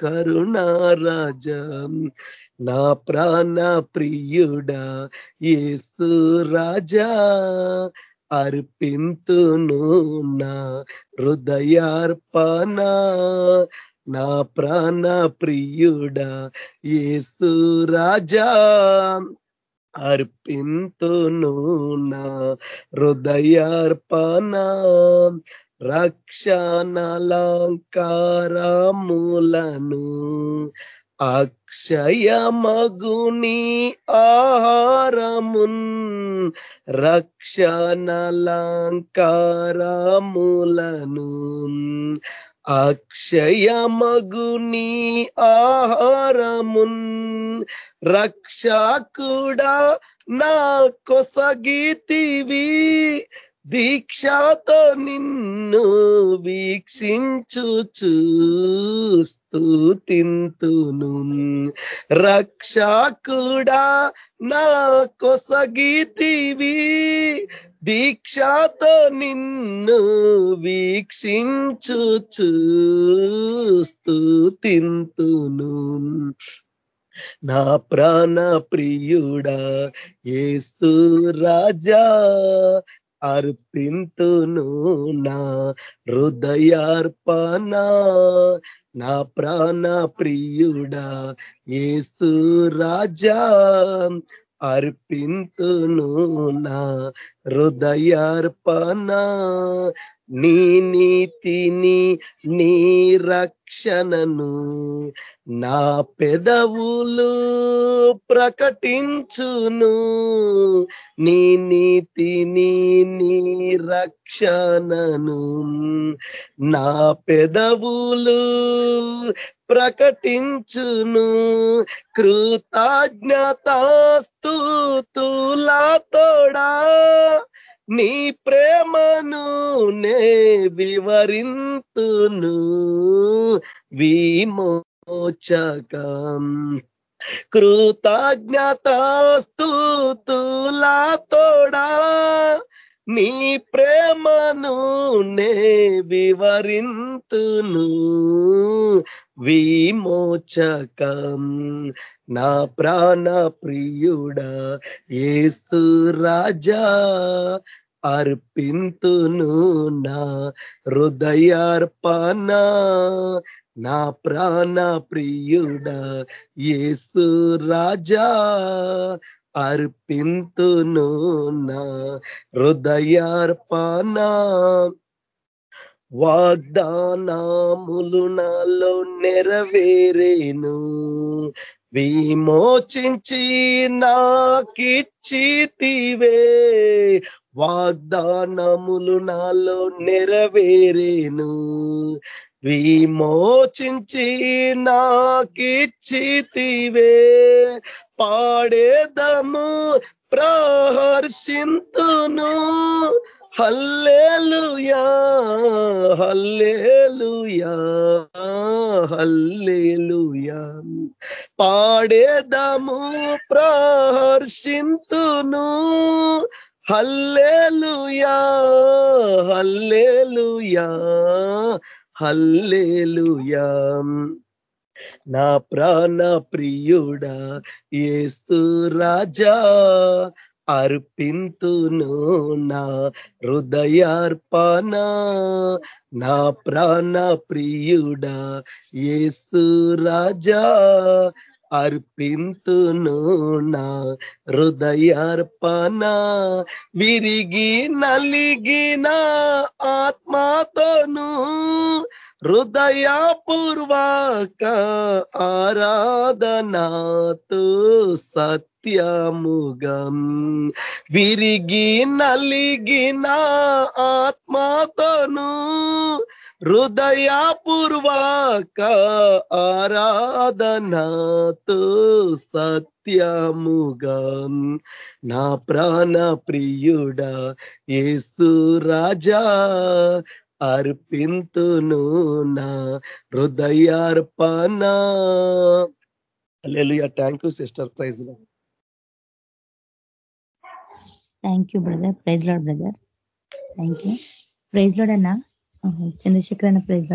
కరుణారాజం. నా ప్రాణ ప్రియుడా ఏసు రాజా. అర్పింతును నా హృదయార్పణ. నా ప్రాణ ప్రియుడా ఏసు రాజా. అర్పింతును నా హృదయార్పణ. రక్షణలంకారములను అక్షయమగుని ఆహారమున్ రక్షణలంకారములను అక్షయమగుని ఆహారమున్ రక్షకుడా నా కొసగీతివి దీక్షతో నిన్ను వీక్షించుచు స్థుతింతును రక్షకుడా నా కొసగీతివి దీక్షతో నిన్ను వీక్షించుచు స్థుతింతును నా ప్రాణ ప్రియుడా ఏసు రాజా. అర్పింతును నా హృదయార్పణ నా ప్రాణ ప్రియుడా ఏసు రాజా. అర్పింతును నా హృదయార్పణ. నీ నీతిని నీ రక్షణను నా పెదవులు ప్రకటించును. నీ నీతిని నీ రక్షణను నా పెదవులు ప్రకటించును. కృతజ్ఞతాస్తులాతోడా నీ ప్రేమను నే వివరింతును. విమోచకం. కృతజ్ఞతాస్తులాతోడా నీ ప్రేమను నే వివరింతును. విమోచకం నా ప్రాణ ప్రియుడా ఏసు రాజా అర్పింతును నా హృదయార్పణ నా ప్రాణ ప్రియుడా ఏసు రాజా. అర్పింతును నా హృదయార్పణ. వాగ్దానాములు నాలో నెరవేరేను. విమోచించి నాకిచ్చితివే వాగ్దానములు నాలో నెరవేరేను. విమోచించి నాకిచ్చితివే. పాడేదము ప్రహర్షింతును. Hallelujah hallelujah hallelujah. పాడేదము ప్రహర్షింతును. Hallelujah hallelujah. Hallelujah. నా ప్రాణ ప్రియుడా ఏస్తు రాజా అర్పింతును నా హృదయార్పణ. నా ప్రాణ ప్రియుడా ఏస్తు రాజా అర్పింతును నా హృదయార్పణ. విరిగి నలిగిన ఆత్మతోను హృదయపూర్వక ఆరాధనాతో సత్యముగం. విరిగి నలిగిన ఆత్మతోను హృదయపూర్వక ఆరాధనాతో సత్యముగా నా ప్రాణ ప్రియుడా యేసు రాజా అర్పింతును నా హృదయార్పణ. Thank you sister praise thank you brother praise Lord brother thank you praise Lord అన్నా. చంద్రశేఖర్ అన్న ప్రైజ్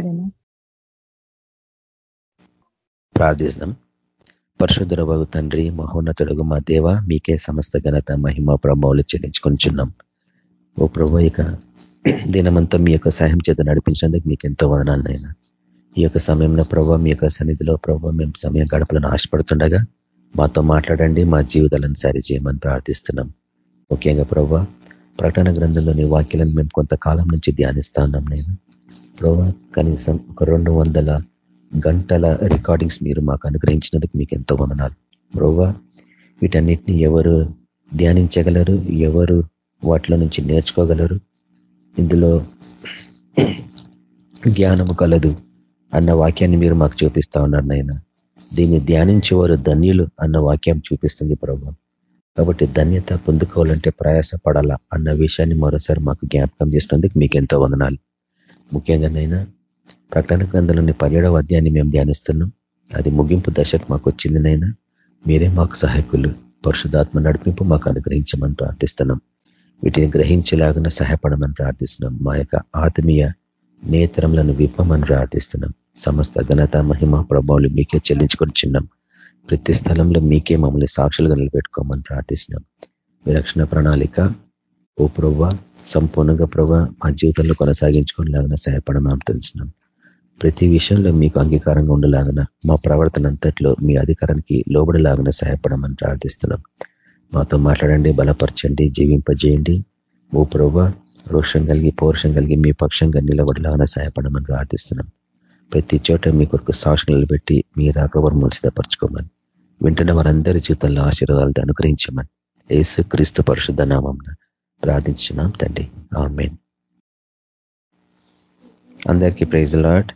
ప్రార్థిస్తాం పరిశుద్ధర బాగు తండ్రి మహోన్నతుడుగు మా దేవ మీకే సమస్త ఘనత మహిమ ప్రభావాలు చెల్లించుకుంటున్నాం ఓ ప్రభు ఇక దినమంతా మీ యొక్క సహాయం చేత నడిపించినందుకు మీకు ఎంతో వదనాలనైనా ఈ యొక్క సమయంలో ప్రభావ మీ యొక్క సన్నిధిలో ప్రభావ మేము సమయం గడపలను ఆశపడుతుండగా మాతో మాట్లాడండి మా జీవితాలను సరి చేయమని ప్రార్థిస్తున్నాం. ముఖ్యంగా ప్రభావ ప్రకటన గ్రంథంలోని వాక్యాలను మేము కొంతకాలం నుంచి ధ్యానిస్తా ఉన్నాం నేను. ప్రభా కనీసం ఒక రెండు వందల గంటల రికార్డింగ్స్ మీరు మాకు అనుగ్రహించినందుకు మీకు ఎంతో వందనాలు. ప్రభా వీటన్నిటిని ఎవరు ధ్యానించగలరు? ఎవరు వాటిలో నుంచి నేర్చుకోగలరు? ఇందులో జ్ఞానము కలదు అన్న వాక్యాన్ని మీరు మాకు చూపిస్తా ఉన్నారు నాయన. దీన్ని ధ్యానించేవారు ధన్యులు అన్న వాక్యం చూపిస్తుంది ప్రభు. కాబట్టి ధన్యత పొందుకోవాలంటే ప్రయాస పడాలా అన్న విషయాన్ని మరోసారి మాకు జ్ఞాపకం చేసినందుకు మీకు ఎంతో వందనాలు. ముఖ్యంగానైనా ప్రకటన గ్రంథంలోని పర్యడవ అధ్యాయాన్ని మేము ధ్యానిస్తున్నాం. అది ముగింపు దశకు మాకు వచ్చిందినైనా మీరే మాకు సహాయకులు. పరిశుధాత్మ నడిపింపు మాకు అనుగ్రహించమని ప్రార్థిస్తున్నాం. వీటిని గ్రహించేలాగా సహాయపడమని ప్రార్థిస్తున్నాం. మా యొక్క ఆత్మీయ నేత్రములను విప్పమని ప్రార్థిస్తున్నాం. సమస్త ఘనత మహిమ ప్రభావాలు మీకే చెల్లించుకొని చిన్నాం. ప్రతి స్థలంలో మీకే మమ్మల్ని సాక్షులుగా నిలబెట్టుకోమని ప్రార్థిస్తున్నాం. మీ రక్షణ ప్రణాళిక ఓ ప్రభా సంపూర్ణంగా ప్రవ్వ మా జీవితంలో కొనసాగించుకునేలాగా సహాయపడమని తెలుస్తున్నాం. ప్రతి విషయంలో మీకు అంగీకారంగా ఉండేలాగన మా ప్రవర్తన అంతట్లో మీ అధికారానికి లోబడిలాగా సహాయపడమని ప్రార్థిస్తున్నాం. మాతో మాట్లాడండి బలపరచండి జీవింపజేయండి. ఓ ప్రభా రోషం కలిగి పౌరుషం కలిగి మీ పక్షంగా నిలబడిలాగా సహాయపడమని ప్రార్థిస్తున్నాం. ప్రతి చోట మీ కొరకు సాక్షి నిలబెట్టి మీ రాకవరం సిద్ధపరచుకోమని వింటున్న వారందరి జీవితంలో ఆశీర్వాదాలు అనుగ్రహించమని. ఏసు క్రీస్తు పరిశుద్ధ నామం ప్రార్థించున్నాం తండ్రి. ఆమెన్. అందరికీ ప్రైజ్ లాడ్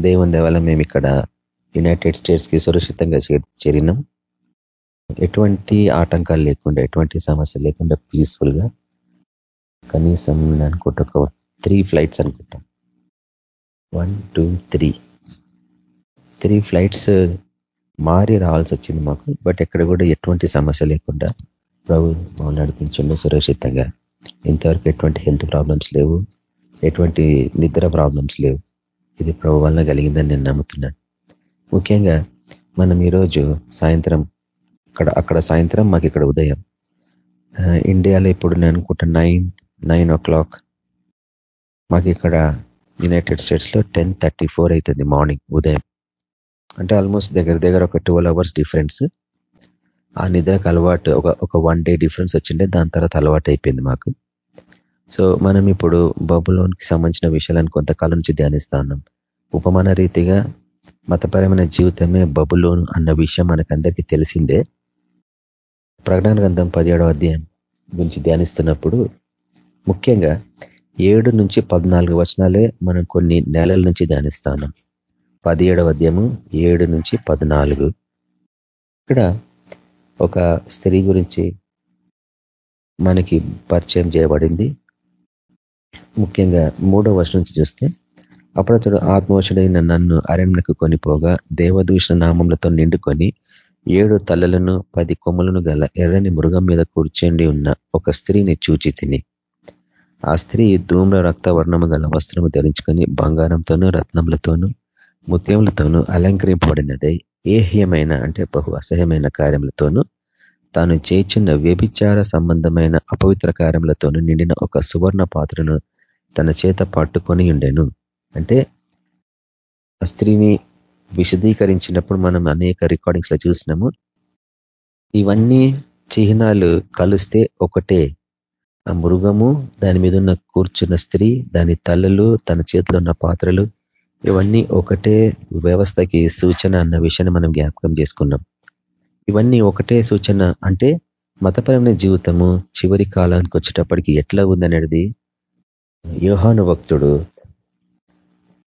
దేవుని దేవాల మేము ఇక్కడ యునైటెడ్ స్టేట్స్కి సురక్షితంగా చేరినాం. ఎటువంటి ఆటంకాలు లేకుండా ఎటువంటి సమస్య లేకుండా పీస్ఫుల్గా కనీసం అనుకుంటా ఒక త్రీ ఫ్లైట్స్ అనుకుంటాం. One two three three flights మారి రావాల్సి వచ్చింది మాకు. బట్ ఎక్కడ కూడా ఎటువంటి సమస్య లేకుండా ప్రభు మమ్మల్ని నడిపించండి సురక్షితంగా. ఇంతవరకు ఎటువంటి హెల్త్ ప్రాబ్లమ్స్ లేవు. ఎటువంటి నిద్ర ప్రాబ్లమ్స్ లేవు. ఇది ప్రభు వలన కలిగిందని నేను నమ్ముతున్నాను. ముఖ్యంగా మనం ఈరోజు సాయంత్రం అక్కడ అక్కడ సాయంత్రం మాకు ఇక్కడ ఉదయం ఇండియాలో ఇప్పుడు నేను అనుకుంటా నైన్ నైన్ ఓ క్లాక్ మాకు ఇక్కడ యునైటెడ్ స్టేట్స్లో టెన్ థర్టీ ఫోర్ అవుతుంది మార్నింగ్ ఉదయం. అంటే ఆల్మోస్ట్ దగ్గర దగ్గర ఒక ట్వెల్వ్ అవర్స్ డిఫరెన్స్ ఆ నిద్రకు అలవాటు ఒక ఒక వన్ డే డిఫరెన్స్ వచ్చిండే దాని తర్వాత అలవాటు అయిపోయింది మాకు. సో మనం ఇప్పుడు బబులోన్కి సంబంధించిన విషయాలను కొంతకాలం నుంచి ధ్యానిస్తా ఉన్నాం. ఉపమాన రీతిగా మతపరమైన జీవితమే బబులోను అన్న విషయం మనకందరికీ తెలిసిందే. ప్రకటన గ్రంథం పదిహేడవ అధ్యాయం గురించి ధ్యానిస్తున్నప్పుడు ముఖ్యంగా ఏడు నుంచి పద్నాలుగు వచనాలే మనం కొన్ని నెలల నుంచి ధ్యానిస్తా ఉన్నాం. పదిహేడవ అధ్యాయము ఏడు నుంచి పద్నాలుగు. ఇక్కడ ఒక స్త్రీ గురించి మనకి పరిచయం చేయబడింది. ముఖ్యంగా మూడో వర్షం నుంచి చూస్తే అప్పుడతడు అతడు ఆత్మవశుడైన నన్ను అరణ్యకు కొనిపోగా దేవదూషణ నామములతో నిండుకొని ఏడు తలలను పది కొమ్మలను గల ఎర్రని మృగం మీద కూర్చోండి ఉన్న ఒక స్త్రీని చూచి తిని. ఆ స్త్రీ ధూమ్ర రక్త వర్ణము గల వస్త్రము ధరించుకొని బంగారంతోనూ రత్నములతోనూ ముత్యములతోనూ అలంకరింపబడినదై ఏహ్యమైన అంటే బహు అసహ్యమైన కార్యములతోనూ తాను చేర్చున్న వ్యభిచార సంబంధమైన అపవిత్ర కార్యములతోనూ నిండిన ఒక సువర్ణ పాత్రను తన చేత పట్టుకొని ఉండెను. అంటే ఆ స్త్రీని విశదీకరించినప్పుడు మనం అనేక రికార్డింగ్స్లో చూసినాము. ఇవన్నీ చిహ్నాలు కలిస్తే ఒకటే. ఆ మృగము దాని మీద ఉన్న కూర్చున్న స్త్రీ దాని తలలు తన చేతిలో ఉన్న పాత్రలు ఇవన్నీ ఒకటే వ్యవస్థకి సూచన అన్న విషయాన్ని మనం జ్ఞాపకం చేసుకున్నాం. ఇవన్నీ ఒకటే సూచన అంటే మతపరమైన జీవితము చివరి కాలానికి వచ్చేటప్పటికి ఎట్లా ఉందనేది యోహాను భక్తుడు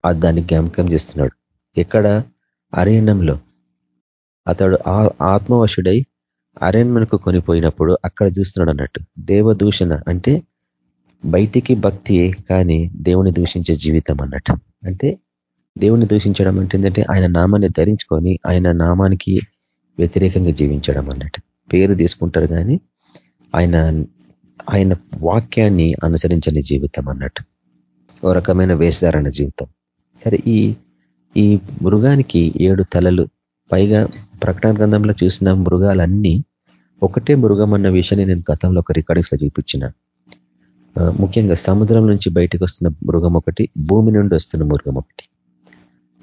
దాన్ని జ్ఞాపకం చేస్తున్నాడు. ఎక్కడ అరణ్యంలో అతడు ఆత్మవశుడై అరణ్యమునకు కొనిపోయినప్పుడు అక్కడ చూస్తున్నాడు అన్నట్టు. దేవదూషణ అంటే బయటికి భక్తి కానీ దేవుని దూషించే జీవితం అన్నట్టు. అంటే దేవుని దూషించడం అంటే ఏంటంటే ఆయన నామాన్ని ధరించుకొని ఆయన నామానికి వ్యతిరేకంగా జీవించడం అన్నట్టు. పేరు తీసుకుంటారు కానీ ఆయన ఆయన వాక్యాన్ని అనుసరించని జీవితం అన్నట్టు. ఓ రకమైన వేషధారణ జీవితం. సరే ఈ ఈ మృగానికి ఏడు తలలు. పైగా ప్రకటన గ్రంథంలో చూసిన మృగాలన్నీ ఒకటే మృగం అన్న విషయాన్ని నేను గతంలో ఒక రికార్డింగ్స్లో చూపించిన. ముఖ్యంగా సముద్రం నుంచి బయటకు వస్తున్న మృగం ఒకటి భూమి నుండి వస్తున్న మృగం ఒకటి.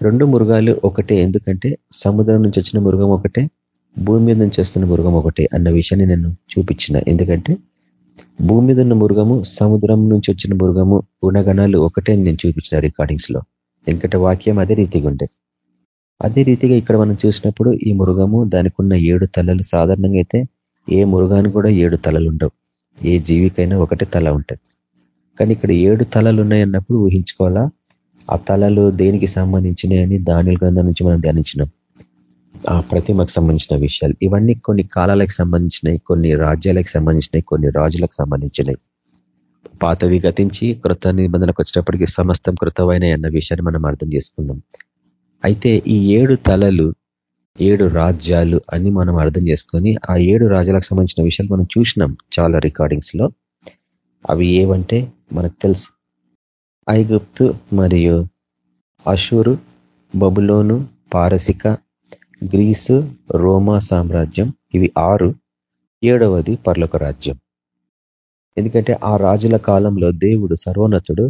రెండు మృగాలు ఒకటే. ఎందుకంటే సముద్రం నుంచి వచ్చిన మృగం ఒకటే భూమి మీద నుంచి వస్తున్న మృగం ఒకటే అన్న విషయాన్ని నేను చూపించిన. ఎందుకంటే భూమి మీద ఉన్న మృగము సముద్రం నుంచి వచ్చిన మృగము గుణగణాలు ఒకటే అని నేను చూపించిన రికార్డింగ్స్లో. ఎందుకంటే వాక్యం అదే రీతిగా ఉండే. అదే రీతిగా ఇక్కడ మనం చూసినప్పుడు ఈ మృగము దానికి ఉన్న ఏడు తలలు. సాధారణంగా అయితే ఏ మృగానికి కూడా ఏడు తలలు ఉండవు. ఏ జీవికైనా ఒకటే తల ఉంటుంది. కానీ ఇక్కడ ఏడు తలలు ఉన్నాయి అన్నప్పుడు ఊహించుకోవాలా? ఆ తలలు దేనికి సంబంధించినాయని దాని గ్రంథం నుంచి మనం ధ్యానించినాం. ఆ ప్రతిమకు సంబంధించిన విషయాలు. ఇవన్నీ కొన్ని కాలాలకు సంబంధించినవి కొన్ని రాజ్యాలకు సంబంధించినవి కొన్ని రాజులకు సంబంధించినవి పాతవి గతించి కృత నిబంధనకు వచ్చినప్పటికీ సమస్తం కృతమైన అన్న విషయాన్ని మనం అర్థం చేసుకున్నాం. అయితే ఈ ఏడు తలలు ఏడు రాజ్యాలు అని మనం అర్థం చేసుకొని ఆ ఏడు రాజ్యాలకు సంబంధించిన విషయాలు మనం చూసినాం చాలా రికార్డింగ్స్లో. అవి ఏవంటే మనకు తెలుసు. ఐగుప్తు మరియు అషూరు బబులోను పారసిక గ్రీసు రోమా సామ్రాజ్యం. ఇవి ఆరు ఏడవది పర్లొక రాజ్యం. ఎందుకంటే ఆ రాజుల కాలంలో దేవుడు సర్వోన్నతుడు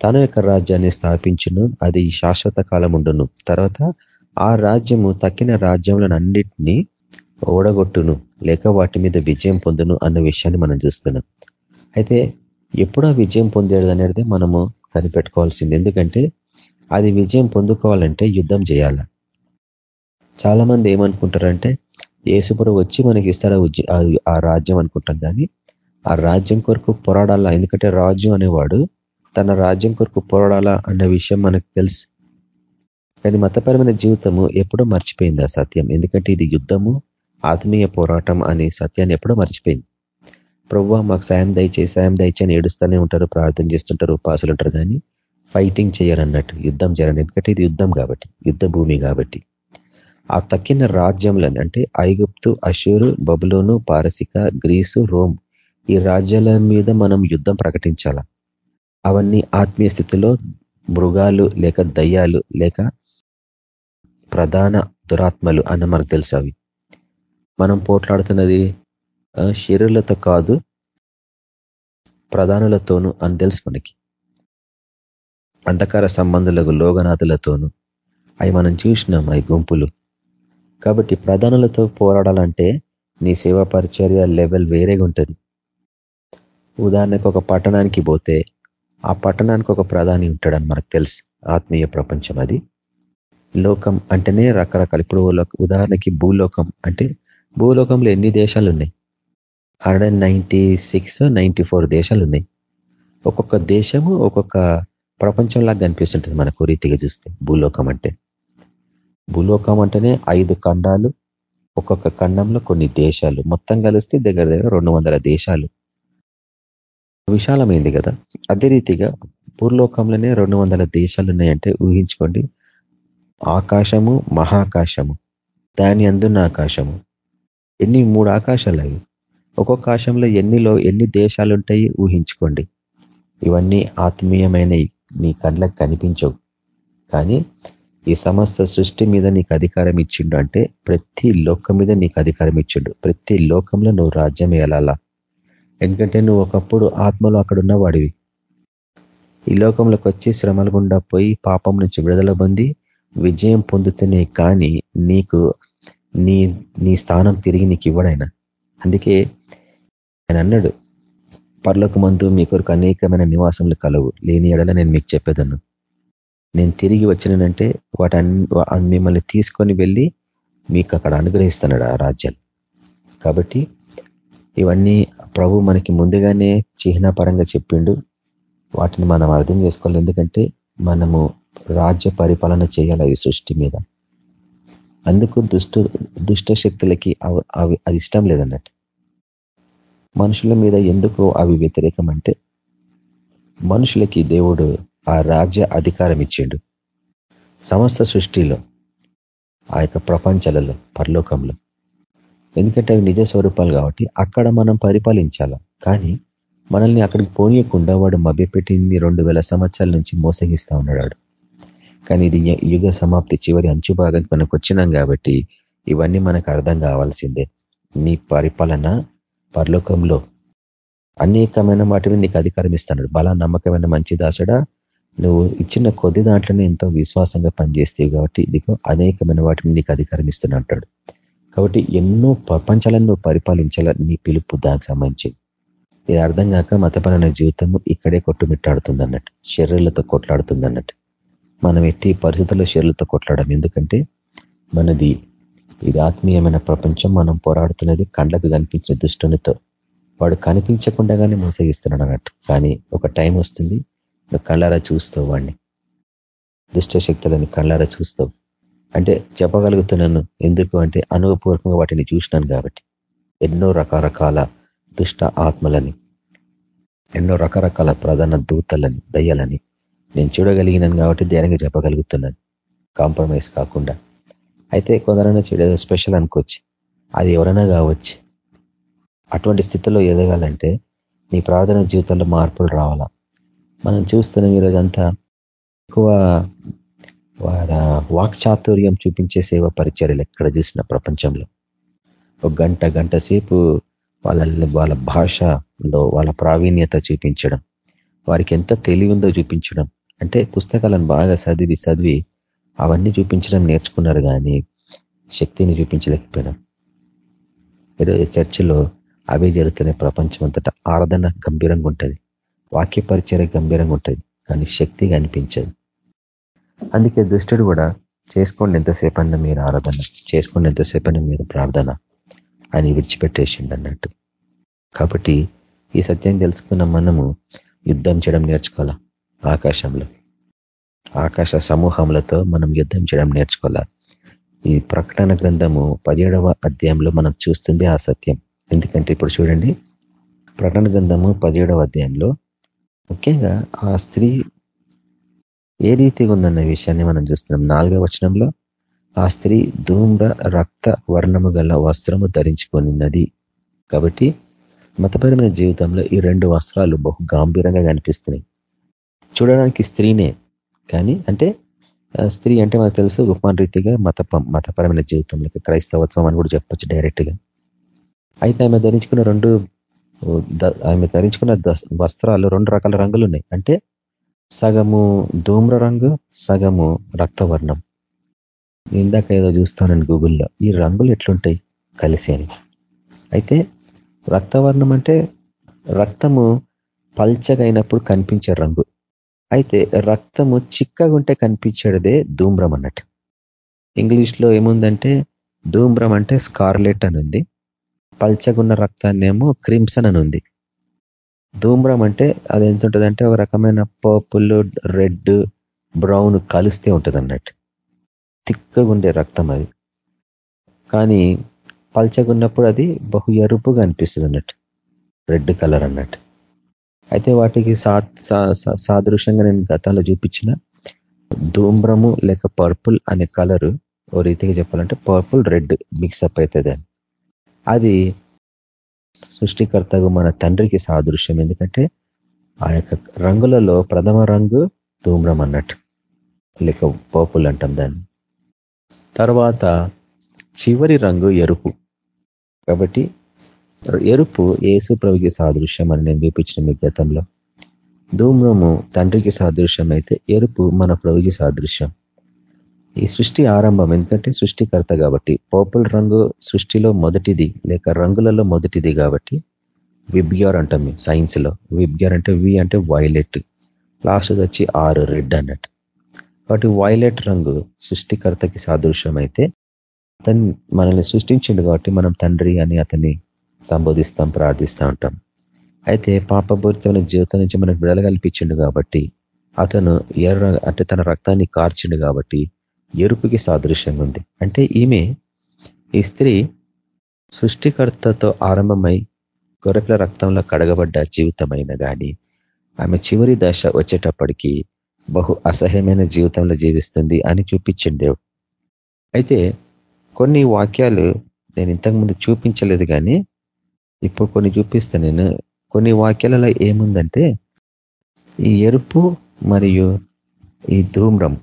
తన యొక్క రాజ్యాన్ని స్థాపించును అది శాశ్వత కాలం ఉండును తర్వాత ఆ రాజ్యము తక్కిన రాజ్యములను ఓడగొట్టును లేక వాటి మీద విజయం పొందును అన్న విషయాన్ని మనం చూస్తున్నాం. అయితే ఎప్పుడో విజయం పొందేది అనేది మనము కనిపెట్టుకోవాల్సింది. ఎందుకంటే అది విజయం పొందుకోవాలంటే యుద్ధం చేయాల. చాలా మంది ఏమనుకుంటారంటే ఏసుపురు వచ్చి మనకి ఇస్తాడా ఆ రాజ్యం అనుకుంటాం కానీ ఆ రాజ్యం కొరకు పోరాడాలా? ఎందుకంటే రాజు అనేవాడు తన రాజ్యం కొరకు పోరాడాలా అన్న విషయం మనకు తెలుసు. కానీ మతపరమైన జీవితము ఎప్పుడో మర్చిపోయింది ఆ సత్యం. ఎందుకంటే ఇది యుద్ధము ఆత్మీయ పోరాటం అనే సత్యాన్ని ఎప్పుడో మర్చిపోయింది. ప్రవ్వా మాకు సాయం దయచే సాయం దయచే అని ఏడుస్తూనే ఉంటారు ప్రార్థన చేస్తుంటారు ఉపాసులు ఉంటారు కానీ ఫైటింగ్ చేయాలన్నట్టు యుద్ధం చేయాలని ఎందుకంటే ఇది యుద్ధం కాబట్టి యుద్ధ భూమి కాబట్టి. ఆ తక్కిన రాజ్యంలని అంటే ఐగుప్తు అషూరు బబులోను పారసిక గ్రీసు రోమ్ ఈ రాజ్యాల మీద మనం యుద్ధం ప్రకటించాల? అవన్నీ ఆత్మీయ స్థితిలో మృగాలు లేక దయ్యాలు లేక ప్రధాన దురాత్మలు అన్న మనకు తెలుసు అవి. మనం పోట్లాడుతున్నది శరీరులతో కాదు ప్రధానులతోనూ అని తెలుసు మనకి. అంధకార సంబంధులకు లోగనాథులతోనూ అవి మనం చూసినాం అవి గుంపులు. కాబట్టి ప్రధానులతో పోరాడాలంటే నీ సేవా పరిచర్య లెవెల్ వేరేగా ఉంటుంది. ఉదాహరణకు ఒక పట్టణానికి పోతే ఆ పట్టణానికి ఒక ప్రధాని ఉంటాడని మనకు తెలుసు. ఆత్మీయ ప్రపంచం అది. లోకం అంటేనే రకరకాల. ఇప్పుడు ఉదాహరణకి భూలోకం అంటే భూలోకంలో ఎన్ని దేశాలు ఉన్నాయి? Hundred and ninety six ninety four దేశాలు ఉన్నాయి ఒక్కొక్క దేశము ఒక్కొక్క ప్రపంచంలాగా కనిపిస్తుంటుంది మనకు రీతిగా చూస్తే భూలోకం అంటే. భూలోకం అంటేనే ఐదు ఖండాలు ఒక్కొక్క ఖండంలో కొన్ని దేశాలు. మొత్తం కలిస్తే దగ్గర దగ్గర రెండు దేశాలు. విశాలమైంది కదా? అదే రీతిగా పూర్లోకంలోనే రెండు వందల దేశాలు ఉన్నాయంటే ఊహించుకోండి. ఆకాశము మహాకాశము. దాని అందున్న ఆకాశము. ఎన్ని? మూడు ఆకాశాలు అవి. ఒక్కొక్క ఆశంలో ఎన్నిలో ఎన్ని దేశాలు ఉంటాయి ఊహించుకోండి. ఇవన్నీ ఆత్మీయమైన నీ కళ్ళకు కనిపించవు. కానీ ఈ సమస్త సృష్టి మీద నీకు అధికారం ఇచ్చిండు అంటే ప్రతి లోకం మీద నీకు అధికారం ఇచ్చిండు. ప్రతి లోకంలో నువ్వు రాజ్యం వెళ్ళాలా ఎందుకంటే నువ్వు ఒకప్పుడు ఆత్మలో అక్కడ ఉన్నవాడివి. ఈ లోకంలోకి వచ్చి శ్రమల గుండా పోయి పాపం నుంచి విడుదల పొంది విజయం పొందుతూనే కానీ నీకు నీ నీ స్థానం తిరిగి నీకు ఇవ్వడైనా. అందుకే ఆయన అన్నాడు. పర్లకు మందు మీ కొరకు అనేకమైన నివాసములు కలవు. లేని ఎడల నేను మీకు చెప్పేదను. నేను తిరిగి వచ్చినానంటే వాటి మిమ్మల్ని తీసుకొని వెళ్ళి మీకు అక్కడ అనుగ్రహిస్తున్నాడు ఆ రాజ్యాలు. కాబట్టి ఇవన్నీ ప్రభు మనకి ముందుగానే చిహ్నపరంగా చెప్పిండు. వాటిని మనం అర్థం చేసుకోవాలి. ఎందుకంటే మనము రాజ్య పరిపాలన చేయాలి ఈ సృష్టి మీద. అందుకు దుష్ట దుష్ట శక్తులకి అవి అది ఇష్టం లేదన్నట్టు. మనుషుల మీద ఎందుకు అవి వ్యతిరేకం అంటే మనుషులకి దేవుడు ఆ రాజ్య అధికారం ఇచ్చిండు. సమస్త సృష్టిలో ఆ యొక్క ప్రపంచాలలో పరలోకంలో. ఎందుకంటే అవి నిజ స్వరూపాలు కాబట్టి అక్కడ మనం పరిపాలించాల? కానీ మనల్ని అక్కడికి పోనీయకుండా వాడు మభ్యపెట్టింది రెండు వేల సంవత్సరాల నుంచి మోసగిస్తా ఉన్నాడు. కానీ ఇది యుగ సమాప్తి చివరి అంచు భాగానికి మనకు వచ్చినాం కాబట్టి ఇవన్నీ మనకు అర్థం కావాల్సిందే. నీ పరిపాలన పరలోకంలో అనేకమైన వాటిని నీకు అధికారం ఇస్తాడు. బల నమ్మకమైన మంచి దాసుడా. నువ్వు ఇచ్చిన కొద్ది దాంట్లోనే ఎంతో విశ్వాసంగా పనిచేస్తేవి కాబట్టి ఇదిగో అనేకమైన వాటిని నీకు అధికారం ఇస్తున్నా అంటాడు. కాబట్టి ఎన్నో ప్రపంచాలను నువ్వు పరిపాలించాల నీ పిలుపు దానికి సంబంధించి. ఇది అర్థం కాక మతపరమైన జీవితము ఇక్కడే కొట్టుమిట్టాడుతుంది అన్నట్టు శరీరాలతో కొట్లాడుతుంది అన్నట్టు మనం ఎట్టి పరిస్థితుల్లో శరీరాలతో కొట్లాడడం ఎందుకంటే మనది ఇది ఆత్మీయమైన ప్రపంచం. మనం పోరాడుతున్నది కండ్లకు కనిపించిన దుష్టునితో. వాడు కనిపించకుండానే మోసగిస్తున్నాడు అన్నట్టు కానీ ఒక టైం వస్తుంది. నువ్వు కళ్ళారా చూస్తావు వాడిని దుష్ట శక్తులని కళ్ళారా చూస్తావు. అంటే చెప్పగలుగుతున్నాను ఎందుకు అంటే అనుభవపూర్వకంగా వాటిని చూసినాను కాబట్టి. ఎన్నో రకరకాల దుష్ట ఆత్మలని ఎన్నో రకరకాల ప్రధాన దూతలని దయ్యాలని నేను చూడగలిగినాను కాబట్టి ధైర్యంగా చెప్పగలుగుతున్నాను. కాంప్రమైజ్ కాకుండా. అయితే కొందరైనా చూడేదో స్పెషల్ అనుకోవచ్చు. అది ఎవరైనా కావచ్చు. అటువంటి స్థితిలో ఎదగాలంటే నీ ప్రార్థన జీవితంలో మార్పులు రావాలా? మనం చూస్తున్నాం ఈరోజంతా ఎక్కువ వాక్చాతుర్యం చూపించే సేవ పరిచర్యలు ఎక్కడ చూసిన ప్రపంచంలో. ఒక గంట గంట సేపు వాళ్ళ వాళ్ళ భాషలో వాళ్ళ ప్రావీణ్యత చూపించడం వారికి ఎంత తెలివి ఉందో చూపించడం. అంటే పుస్తకాలను బాగా చదివి చదివి అవన్నీ చూపించడం నేర్చుకున్నారు కానీ శక్తిని చూపించలేకపోయినాం. ఈరోజు చర్చిలో అవే జరుగుతున్నాయి ప్రపంచం అంతటా ఆరాధన గంభీరంగా ఉంటుంది. వాక్య పరిచయ గంభీరంగా ఉంటుంది కానీ శక్తి కనిపించదు. అందుకే దుష్టుడు కూడా చేసుకోండి ఎంతసేపు అన్న మీరు ఆరాధన చేసుకోండి ఎంతసేపు అన్న మీరు ప్రార్థన అని విడిచిపెట్టేసిండు అన్నట్టు. కాబట్టి ఈ సత్యం తెలుసుకున్న మనము యుద్ధం చేయడం నేర్చుకోవాలా ఆకాశంలో? ఆకాశ సమూహములతో మనం యుద్ధం చేయడం నేర్చుకోవాలా? ఈ ప్రకటన గ్రంథము పదిహేడవ అధ్యాయంలో మనం చూస్తుంది ఆ సత్యం. ఎందుకంటే ఇప్పుడు చూడండి ప్రకటన గ్రంథము పదిహేడవ అధ్యాయంలో ముఖ్యంగా ఆ స్త్రీ ఏ రీతిగా ఉందన్న విషయాన్ని మనం చూస్తున్నాం. నాలుగవ వచనంలో ఆ స్త్రీ ధూమ్ర రక్త వర్ణము గల వస్త్రము ధరించుకొనిన్నది కాబట్టి మతపరమైన జీవితంలో ఈ రెండు వస్త్రాలు బహు గాంభీరంగా కనిపిస్తున్నాయి. చూడడానికి స్త్రీనే కానీ అంటే స్త్రీ అంటే మనకు తెలుసు ఉపమాన రీతిగా మత మతపరమైన జీవితంలో క్రైస్తవత్వం అని కూడా చెప్పొచ్చు డైరెక్ట్గా. అయితే ఆమె ధరించుకున్న రెండు ఆమె ధరించుకున్న వస్త్రాలు రెండు రకాల రంగులు ఉన్నాయి. అంటే సగము ధూమ్ర రంగు సగము రక్తవర్ణం. ఇందాక ఏదో చూస్తానండి గూగుల్లో. ఈ రంగులు ఎట్లుంటాయి కలిసి అని. అయితే రక్తవర్ణం అంటే రక్తము పల్చగైనప్పుడు కనిపించే రంగు. అయితే రక్తము చిక్కగా ఉంటే కనిపించేదే ధూమ్రం అన్నట్టు. ఇంగ్లీష్లో ఏముందంటే ధూమ్రం అంటే స్కార్లెట్ అని ఉంది పల్చగున్న రక్తాన్ని ఏమో క్రిమ్సన్ అని ఉంది ధూమ్రం అంటే అది ఎంత ఉంటుందంటే ఒక రకమైన పర్పుల్ రెడ్ బ్రౌన్ కలిస్తే ఉంటుంది అన్నట్టు తిక్కగా ఉండే రక్తం అది. కానీ పల్చగున్నప్పుడు అది బహు ఎరుపుగా అనిపిస్తుంది అన్నట్టు రెడ్ కలర్ అన్నట్టు. అయితే వాటికి సాదృశ్యంగా నేను గతంలో చూపించిన ధూమ్రము లేక పర్పుల్ అనే కలరు ఓ రీతిగా చెప్పాలంటే పర్పుల్ రెడ్ మిక్సప్ అవుతుంది అని. అది సృష్టికర్తకు మన తండ్రికి సాదృశ్యం. ఎందుకంటే ఆ యొక్క రంగులలో ప్రథమ రంగు ధూమ్రం అన్నట్టు లేక పర్పుల్ అంటాం దాన్ని. తర్వాత చివరి రంగు ఎరుపు. కాబట్టి ఎరుపు ఏసు ప్రభుకి సాదృశ్యం అని నేను చూపించిన మీ గతంలో. ధూమ్రము తండ్రికి సాదృశ్యం అయితే ఎరుపు మన ప్రభుకి సాదృశ్యం. ఈ సృష్టి ఆరంభం ఎందుకంటే సృష్టికర్త కాబట్టి పర్పుల్ రంగు సృష్టిలో మొదటిది లేక రంగులలో మొదటిది కాబట్టి విబ్గ్యార్ అంటాం మేము సైన్స్లో విబ్గ్యార్ అంటే వి అంటే వైలెట్. లాస్ట్ వచ్చి ఆరు రెడ్ అన్నట్టు. కాబట్టి వైలెట్ రంగు సృష్టికర్తకి సాదృశ్యం అయితే అతన్ని మనల్ని సృష్టించిండు కాబట్టి మనం తండ్రి అని అతన్ని సంబోధిస్తాం ప్రార్థిస్తూ ఉంటాం. అయితే పాపపూరితమైన జీవితం నుంచి మనకు విడుదల కల్పించిండు కాబట్టి అతను ఎర్ర అంటే తన రక్తాన్ని కార్చిండు కాబట్టి ఎరుపుకి సాదృశ్యంగా ఉంది. అంటే ఈమె ఈ స్త్రీ సృష్టికర్తతో ఆరంభమై గొర్రెల రక్తంలో కడగబడ్డ జీవితమైన కానీ ఆమె చివరి దశ వచ్చేటప్పటికీ బహు అసహ్యమైన జీవితంలో జీవిస్తుంది అని చూపించింది దేవుడు. అయితే కొన్ని వాక్యాలు నేను ఇంతకుముందు చూపించలేదు కానీ ఇప్పుడు కొన్ని చూపిస్తా నేను. కొన్ని వాక్యాలలో ఏముందంటే ఈ ఎరుపు మరియు ఈ ధూమ్రం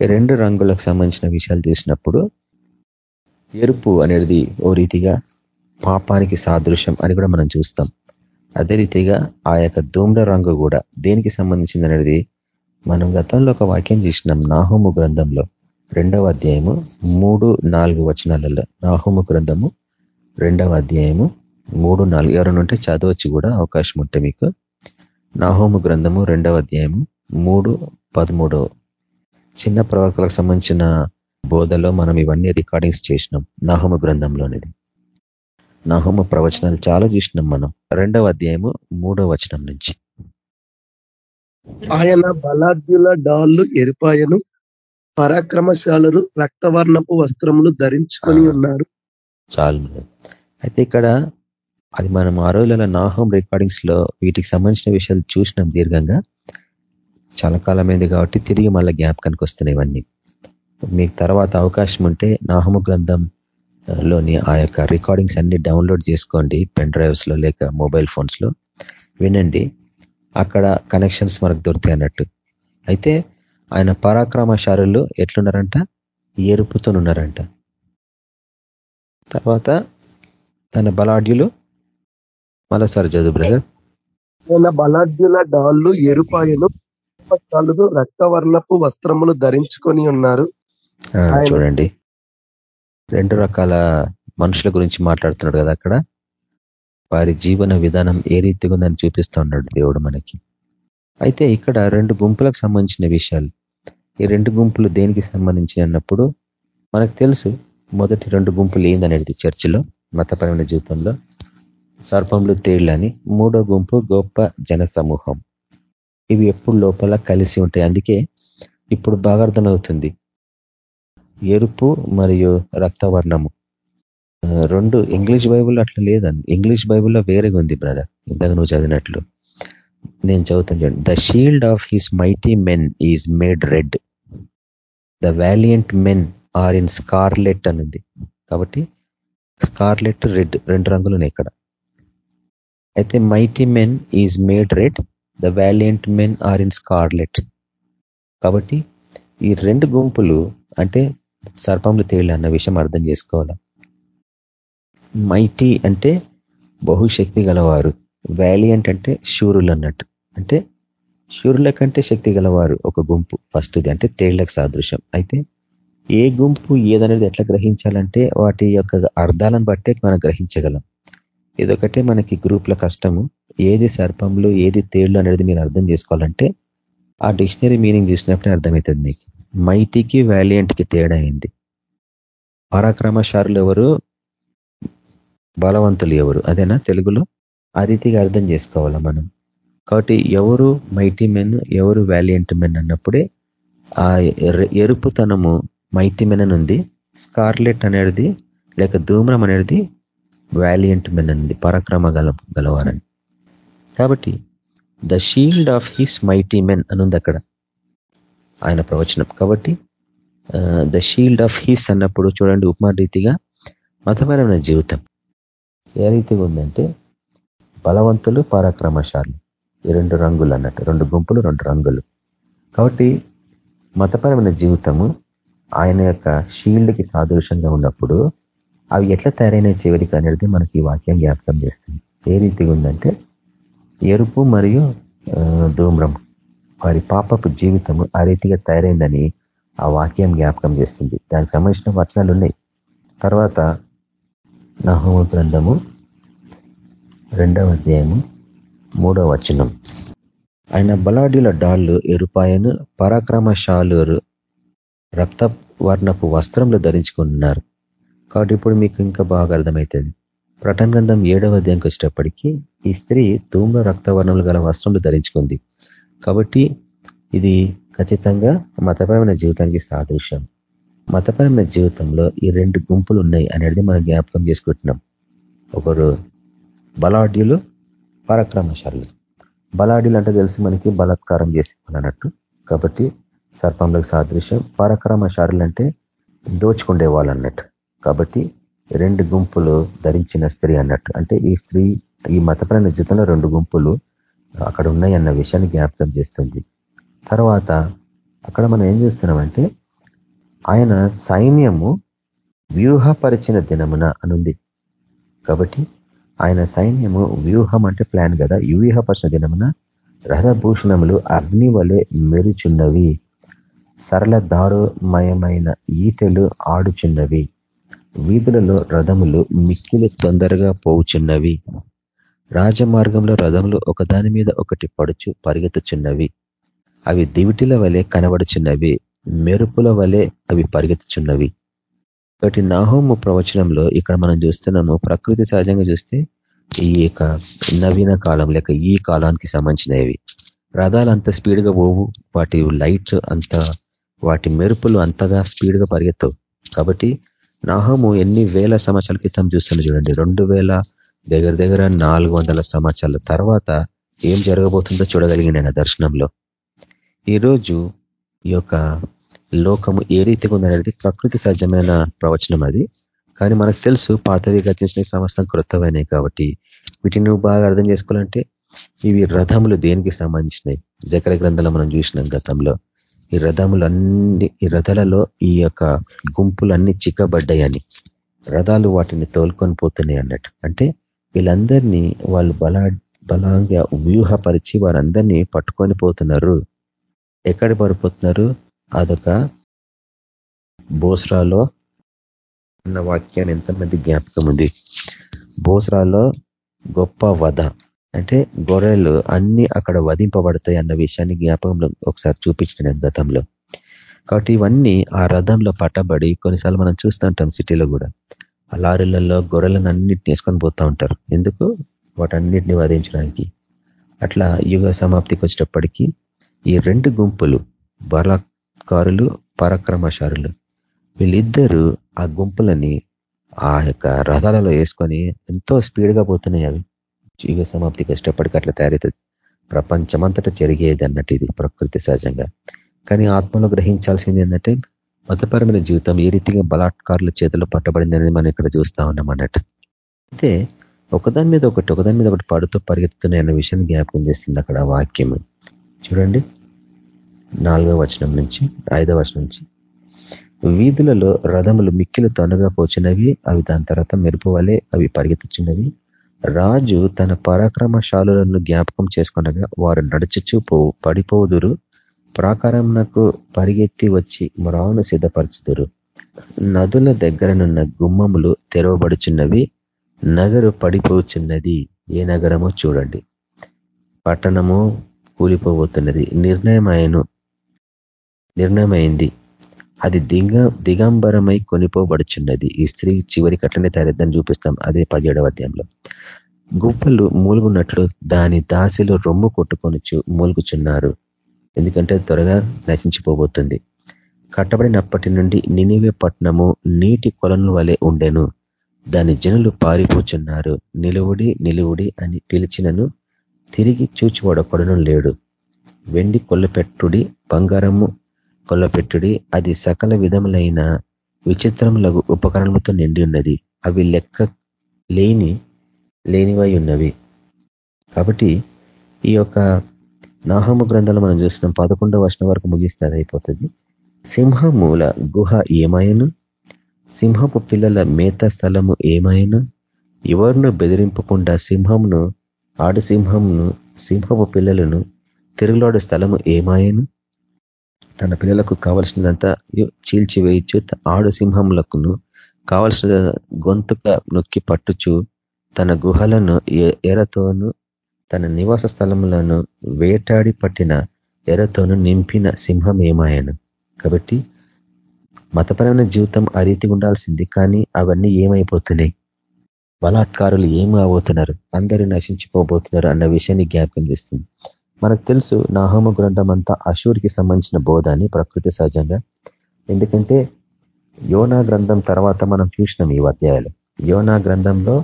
రెండు రంగులకు సంబంధించిన విషయాలు తీసినప్పుడు ఎరుపు అనేది ఓ రీతిగా పాపానికి సాదృశ్యం అని కూడా మనం చూస్తాం. అదే రీతిగా ఆ యొక్క ధూమ్ర రంగు కూడా దేనికి సంబంధించింది అనేది మనం గతంలో ఒక వాక్యం చూసినాం నాహోము గ్రంథంలో రెండవ అధ్యాయము మూడు నాలుగు వచనాలలో. నాహోము గ్రంథము రెండవ అధ్యాయము మూడు నాలుగు ఎవరైనా ఉంటే చదవచ్చు కూడా అవకాశం ఉంటే మీకు. నాహోము గ్రంథము రెండవ అధ్యాయము మూడు పదమూడు. చిన్న ప్రవక్తలకు సంబంధించిన బోధలో మనం ఇవన్నీ రికార్డింగ్స్ చేసినాం నాహోము గ్రంథంలోనిది. నాహోమ ప్రవచనాలు చాలా చూసినాం మనం. రెండవ అధ్యాయము మూడవ వచనం నుంచి. ఆయన బలాఢ్యుల డాళ్ళు ఎరిపాయను పరాక్రమశాలరు రక్తవర్ణపు వస్త్రములు ధరించుకొని ఉన్నారు. చాలు అయితే ఇక్కడ అది మనం ఆ రోజుల నాహోమ్ రికార్డింగ్స్లో వీటికి సంబంధించిన విషయాలు చూసినాం దీర్ఘంగా. చాలా కాలమైంది కాబట్టి తిరిగి మళ్ళీ జ్ఞాపకానికి వస్తున్నాయి ఇవన్నీ. మీకు తర్వాత అవకాశం ఉంటే నాహము గ్రంథం లోని ఆ యొక్క రికార్డింగ్స్ అన్ని డౌన్లోడ్ చేసుకోండి పెన్ డ్రైవ్స్లో లేక మొబైల్ ఫోన్స్లో. వినండి అక్కడ కనెక్షన్స్ మనకు దొరుకుతాయి అన్నట్టు. అయితే ఆయన పరాక్రమశారులు ఎట్లున్నారంట? ఎరుపుతోనున్నారంట తర్వాత తన బలాఢ్యులు మరోసారి చదువు బ్రదర్ ఆయన బలాఢ్యుల డాళ్ళు ఎరుపాయను రక్తవర్ణపు వస్త్రములు ధరించుకొని ఉన్నారు. చూడండి. రెండు రకాల మనుషుల గురించి మాట్లాడుతున్నాడు కదా అక్కడ. వారి జీవన విధానం ఏ రీతిగా ఉందని చూపిస్తా ఉన్నాడు దేవుడు మనకి. అయితే ఇక్కడ రెండు గుంపులకు సంబంధించిన విషయాలు. ఈ రెండు గుంపులు దేనికి సంబంధించి అన్నప్పుడు మనకు తెలుసు మొదటి రెండు గుంపులు ఏందనేది చర్చిలో మతపరమైన జీవితంలో. సర్పంలు తేళ్ళని మూడో గుంపు గొప్ప జన సమూహం ఇవి ఎప్పుడు లోపల కలిసి ఉంటాయి. అందుకే ఇప్పుడు బాగా అర్థమవుతుంది. ఎరుపు మరియు రక్తవర్ణము. రెండు ఇంగ్లీష్ బైబుల్ అట్లా లేదండి. ఇంగ్లీష్ బైబుల్లో వేరేగా ఉంది బ్రదర్. ఇందాక నువ్వు చదివినట్లు. నేను చదువుతాను చూడండి. The shield of his mighty men is made red the valiant men are in scarlet అనుంది కాబట్టి స్కార్లెట్ రెడ్ రెండు రంగులు ఉన్నాయి ఇక్కడ. అయితే mighty men is made red the valiant men are in scarlet కాబట్టి ఈ రెండు గుంపులు అంటే సర్పములు తేళ్ళు అన్న విషయం అర్థం చేసుకోవాలా? మైటీ అంటే బహుశక్తి గలవారు వ్యాలియంట్ అంటే శూరులు అన్నట్టు. అంటే శూరుల కంటే శక్తి గలవారు ఒక గుంపు ఫస్ట్ది అంటే తేళ్ళకు సాదృశ్యం. అయితే ఏ గుంపు ఏదనేది ఎట్లా గ్రహించాలంటే వాటి యొక్క అర్థాలను బట్టే మనం గ్రహించగలం. ఇదొకటే మనకి గ్రూప్ల కష్టము ఏది సర్పంలు ఏది తేళ్ళు అనేది మీరు అర్థం చేసుకోవాలంటే ఆ డిక్షనరీ మీనింగ్ చూసినప్పుడే అర్థమవుతుంది మీకు మైటీకి వ్యాలియంట్కి తేడా అయింది పరాక్రమశారులు ఎవరు? బలవంతులు ఎవరు? అదేనా తెలుగులో? ఆ రీతిగా అర్థం చేసుకోవాలా మనం? కాబట్టి ఎవరు మైటీ మెన్ ఎవరు వ్యాలియంట్ మెన్ అన్నప్పుడే ఆ ఎరుపుతనము మైటీ మెన్ అని ఉంది. స్కార్లెట్ అనేది లేక ధూమ్రం అనేది వ్యాలియంట్ మెన్ అనేది పరాక్రమ గల గలవారని కాబట్టి the shield of his mighty men అనుంది అక్కడ ఆయన ప్రవచనం కాబట్టి ద షీల్డ్ ఆఫ్ హిస్ అన్నప్పుడు చూడండి ఉపమా రీతిగా మతపరమైన జీవితం ఏ రీతిగా ఉందంటే బలవంతులు పరాక్రమశాలు ఈ రెండు రంగులు అన్నట్టు రెండు గుంపులు రెండు రంగులు కాబట్టి మతపరమైన జీవితము ఆయన యొక్క షీల్డ్కి సాదృశ్యంగా ఉన్నప్పుడు అవి ఎట్లా తయారైన చివరికి అనేది మనకి ఈ వాక్యం జ్ఞాపకం చేస్తుంది. ఏ రీతిగా ఉందంటే ఎరుపు మరియు ధూమ్రం వారి పాపపు జీవితము ఆ రీతిగా తయారైందని ఆ వాక్యం జ్ఞాపకం చేస్తుంది. దానికి సంబంధించిన వచనాలు ఉన్నాయి. తర్వాత నహోమ గ్రంథము రెండవ అధ్యాయము మూడవ వచనం. ఆయన బలాడీల డాళ్ళు ఎరుపాయను పరాక్రమశాలు రక్త వర్ణపు వస్త్రములు ధరించుకున్నారు కాబట్టి ఇప్పుడు మీకు ఇంకా బాగా అర్థమవుతుంది ప్రటన్ గ్రంథం ఏడవ అధ్యాయంకి వచ్చేటప్పటికీ ఈ స్త్రీ తూమ్ర రక్తవర్ణములు గల వస్త్రములు ధరించుకుంది. కాబట్టి ఇది ఖచ్చితంగా మతపరమైన జీవితానికి సాదృశ్యం. మతపరమైన జీవితంలో ఈ రెండు గుంపులు ఉన్నాయి అనేది మనం జ్ఞాపకం చేసుకుంటున్నాం. ఒకరు బలాఢ్యులు పరాక్రమశాలు. బలాఢ్యులు అంటే తెలిసి మనకి బలాత్కారం చేసి అన్నట్టు. కాబట్టి సర్పంలకు సాదృశ్యం పరాక్రమశారులు అంటే దోచుకుండే వాళ్ళు అన్నట్టు. కాబట్టి రెండు గుంపులు ధరించిన స్త్రీ అన్నట్టు. అంటే ఈ స్త్రీ ఈ మతపరమైన జీతంలో రెండు గుంపులు అక్కడ ఉన్నాయి అన్న విషయాన్ని జ్ఞాపకం చేస్తుంది. తర్వాత అక్కడ మనం ఏం చేస్తున్నామంటే ఆయన సైన్యము వ్యూహపరిచిన దినమున అనుంది కాబట్టి ఆయన సైన్యము వ్యూహం అంటే ప్లాన్ కదా. వ్యూహపరిచిన దినమున రథభూషణములు అగ్ని వలె మెరుచున్నవి. సరళ దారుమయమైన ఈటెలు ఆడుచున్నవి. వీధులలో రథములు మిక్కిలి తొందరగా పోవుచున్నవి. రాజమార్గంలో రథములు ఒకదాని మీద ఒకటి పడుచు పరిగెత్తుచున్నవి. అవి దివిటిల వలె కనబడుచున్నవి మెరుపుల వలె అవి పరిగెత్తుచున్నవి. కాబట్టి నాహోము ప్రవచనంలో ఇక్కడ మనం చూస్తున్నాము ప్రకృతి సహజంగా చూస్తే ఈ యొక్క నవీన కాలం లేక ఈ కాలానికి సంబంధించినవి. రథాలు అంత స్పీడ్గా పోవు వాటి లైట్స్ అంత వాటి మెరుపులు అంతగా స్పీడ్గా పరిగెత్తవు. కాబట్టి నాహము ఎన్ని వేల సంవత్సరాల క్రితం చూస్తున్నా చూడండి. రెండు వేల దగ్గర దగ్గర నాలుగు వందల సంవత్సరాల తర్వాత ఏం జరగబోతుందో చూడగలిగిన దర్శనంలో. ఈరోజు ఈ యొక్క లోకము ఏ రీతిగా ఉందనేది ప్రకృతి సహజమైన ప్రవచనం అది. కానీ మనకు తెలుసు పాతవి గతించిన సంవత్సరం కృతమైనవి కాబట్టి వీటిని బాగా అర్థం చేసుకోవాలంటే ఇవి రథములు దేనికి సంబంధించినవి? జకర గ్రంథాలు మనం చూసినాం గతంలో. ఈ రథములు అన్ని ఈ రథాలలో ఈ యొక్క గుంపులన్నీ చిక్కబడ్డాయని. రథాలు వాటిని తోలుకొని పోతున్నాయి అన్నట్టు. అంటే వీళ్ళందరినీ వాళ్ళు బలా బలంగా వ్యూహపరిచి వారందరినీ పట్టుకొని పోతున్నారు. ఎక్కడ పడిపోతున్నారు? అదొక బోస్రాలో ఉన్న వాక్యాన్ని ఎంతమంది జ్ఞాపకం ఉంది? బోస్రాలో గొప్ప వధ. అంటే గొర్రెలు అన్ని అక్కడ వధింపబడతాయి అన్న విషయాన్ని జ్ఞాపకంలో ఒకసారి చూపించిన గతంలో. కాబట్టి ఇవన్నీ ఆ రథంలో పట్టబడి కొన్నిసార్లు మనం చూస్తుంటాం సిటీలో కూడా. ఆ లారీలలో గొర్రెలను అన్నింటిని వేసుకొని పోతా ఉంటారు. ఎందుకు? వాటన్నిటిని వధించడానికి. అట్లా యుగ సమాప్తికి వచ్చేటప్పటికీ ఈ రెండు గుంపులు బలకారులు పరాక్రమశారులు వీళ్ళిద్దరూ ఆ గుంపులని ఆ యొక్క రథాలలో వేసుకొని ఎంతో స్పీడ్గా పోతున్నాయి అవి. యుగ సమాప్తికి వచ్చేటప్పటికి అట్లా తయారవుతుంది ప్రపంచమంతటా జరిగేది అన్నట్టు ఇది ప్రకృతి సహజంగా. కానీ ఆత్మలో గ్రహించాల్సింది ఏంటంటే మతపరమైన జీవితం ఏ రీతిగా బలాత్కారుల చేతిలో పట్టబడిందనేది మనం ఇక్కడ చూస్తా ఉన్నాం అన్నట్టు. అయితే ఒకదాని మీద ఒకటి ఒకదాని మీద ఒకటి పడుతూ పరిగెత్తుతున్నాయి అన్న విషయాన్ని జ్ఞాపకం చేస్తుంది అక్కడ వాక్యం. చూడండి. నాలుగో వచనం నుంచి ఐదో వచనం నుంచి. వీధులలో రథములు మిక్కిలు తొనగా పోచినవి అవి దాని తర్వాత మెరుపు వలె అవి పరిగెత్తుచున్నవి. రాజు తన పరాక్రమశాలులను జ్ఞాపకం చేసుకునగా వారు నడుచుచూ పోవు పడిపోదురు ప్రాకారంనకు పరిగెత్తి వచ్చి మ్రాను సిద్ధపరచుదురు. నదుల దగ్గరనున్న గుమ్మములు తెరవబడుచున్నవి నగరు పడిపోచున్నది. ఏ నగరమో చూడండి. పట్టణము కూలిపోబోతున్నది. నిర్ణయమైను నిర్ణయమైంది. అది దిగ దిగంబరమై కొనిపోబడుచున్నది. ఈ స్త్రీ చివరికి అట్లనే తయారద్దని చూపిస్తాం. అదే పదిహేడవ అధ్యాయంలో. గువ్వలు మూలుగున్నట్లు దాని దాసిలు రొమ్ము కొట్టుకొని మూలుగుచున్నారు. ఎందుకంటే త్వరగా నశించిపోబోతుంది. కట్టబడినప్పటి నుండి నినివే పట్టణము నీటి కొలను వలె ఉండెను. దాని జనులు పారిపోచున్నారు. నిలువుడి నిలువుడి అని పిలిచినను తిరిగి చూచివాడొక్కడను లేడు. వెండి కొల్లపెట్టుడి బంగారము కొల్లపెట్టుడి అది సకల విధములైన విచిత్రములకు ఉపకరణములతో నిండి ఉన్నది. అవి లెక్క లేని లేనివై ఉన్నవి కాబట్టి ఈ యొక్క నాహము గ్రంథాలు మనం చూసినాం. పదకొండవ వర్షం వరకు ముగిస్తే అయిపోతుంది సింహమూల గుహ ఏమాయను సింహపు పిల్లల మేత స్థలము ఏమాయను ఎవరిను బెదిరింపకుండా సింహంను ఆడు సింహంను సింహపు పిల్లలను తిరుగులాడు స్థలము ఏమాయను తన పిల్లలకు కావలసినదంతా చీల్చివేయచ్చు ఆడు సింహములకును కావలసిన గొంతుక నొక్కి పట్టుచు తన గుహలను ఎరతోను తన నివాస స్థలములను వేటాడి పట్టిన ఎరతోను నింపిన సింహం ఏమాయను. కాబట్టి మతపరమైన జీవితం ఆ రీతి ఉండాల్సింది కానీ అవన్నీ ఏమైపోతున్నాయి? బలాత్కారులు ఏమి అవబోతున్నారు అందరూ నశించిపోబోతున్నారు అన్న విషయాన్ని జ్ఞాపకం చేస్తుంది. మనకు తెలుసు నాహోమ గ్రంథం అంతా అశూర్కి సంబంధించిన బోధ అని ప్రకృతి సహజంగా. ఎందుకంటే యోనా గ్రంథం తర్వాత మనం చూసినాం ఈ అధ్యాయాలు. యోనా గ్రంథంలో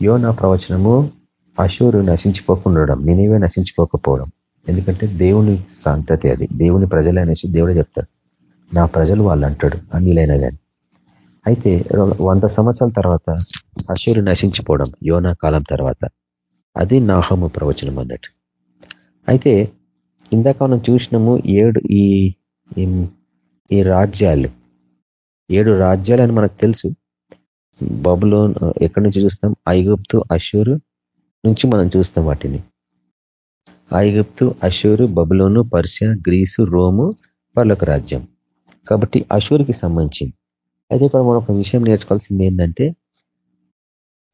యోనా ప్రవచనము అశూరు నశించిపోకుండడం నేనేవే నశించిపోకపోవడం. ఎందుకంటే దేవుని సాంతతి అది. దేవుని ప్రజలే అనేసి దేవుడే చెప్తాడు. నా ప్రజలు వాళ్ళు అంటాడు అన్నిలైనా కానీ అయితే వంద సంవత్సరాల తర్వాత అశూరు నశించిపోవడం యోనా కాలం తర్వాత. అది నాహము ప్రవచనం అన్నట్టు. అయితే ఇందాక మనం చూసినాము ఏడు ఈ ఈ రాజ్యాలు. ఏడు రాజ్యాలని మనకు తెలుసు. బబులో ఎక్కడి నుంచి చూస్తాం? ఐగుప్తు అషూరు నుంచి మనం చూస్తాం వాటిని. ఐగుప్తు అషూరు బబులోను పర్షియా గ్రీసు రోము వాళ్ళొక రాజ్యం. కాబట్టి అషూర్కి సంబంధించింది. అయితే ఇక్కడ మనం ఒక విషయం నేర్చుకోవాల్సింది ఏంటంటే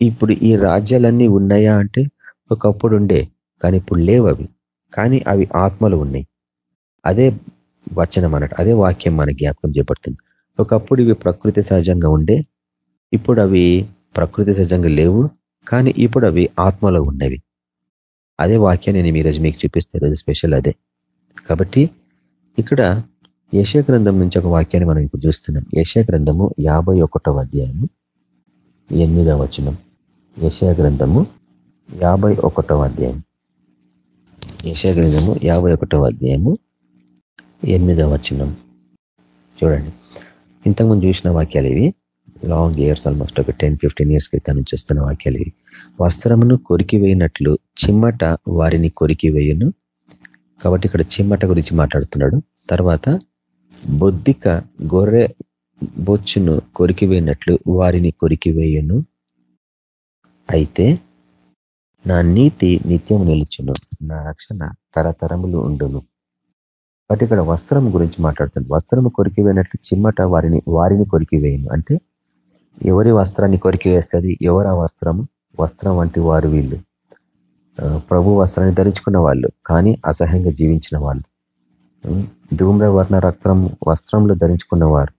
ఇప్పుడు ఈ రాజ్యాలన్నీ ఉన్నాయా అంటే ఒకప్పుడు ఉండే కానీ ఇప్పుడు లేవు అవి. కానీ అవి ఆత్మలు ఉన్నాయి. అదే వచనం అన్నట్టు అదే వాక్యం మన జ్ఞాపకం చేపడుతుంది ఒకప్పుడు ఇవి ప్రకృతి సహజంగా ఉండే ఇప్పుడు అవి ప్రకృతి సహజంగా లేవు కానీ ఇప్పుడు అవి ఆత్మలో ఉన్నవి. అదే వాక్యం నేను ఈరోజు మీకు చూపిస్తే రోజు స్పెషల్ అదే. కాబట్టి ఇక్కడ యశ గ్రంథం నుంచి ఒక వాక్యాన్ని మనం ఇప్పుడు చూస్తున్నాం. యశ గ్రంథము యాభై ఒకటవ అధ్యాయము ఎనిమిదవ వచనం. యశ గ్రంథము యాభై ఒకటవ అధ్యాయం. యశ గ్రంథము యాభై ఒకటవ అధ్యాయము ఎనిమిదవ వచనం. చూడండి. ఇంతకుముందు చూసిన వాక్యాలు ఇవి. లాంగ్ ఇయర్స్ ఆల్మోస్ట్ ఒక టెన్ ఫిఫ్టీన్ ఇయర్స్ క్రితం నుంచి వస్తున్న వాక్యాలు ఇవి. వస్త్రమును కొరికివేయినట్లు చిమ్మట వారిని కొరికి వేయను. కాబట్టి ఇక్కడ చిమ్మట గురించి మాట్లాడుతున్నాడు. తర్వాత బొద్దిక గొర్రె బొచ్చును కొరికివేయినట్లు వారిని కొరికివేయును అయితే నా నీతి నిత్యం నిలుచును. నా రక్షణ తరతరములు ఉండును. కాబట్టి ఇక్కడ వస్త్రం గురించి మాట్లాడుతుంది వస్త్రము కొరికి కొరికివేయినట్లు చిమ్మట వారిని వారిని కొరికి వేయను. అంటే ఎవరి వస్త్రాన్ని కొరికివేస్తుంది ఎవరు ఆ వస్త్రము? వస్త్రం వంటి వారు వీళ్ళు. ప్రభు వస్త్రాన్ని ధరించుకున్న వాళ్ళు కానీ అసహ్యంగా జీవించిన వాళ్ళు. ధూమ్ర వర్ణ రక్తం వస్త్రంలో ధరించుకున్నవారు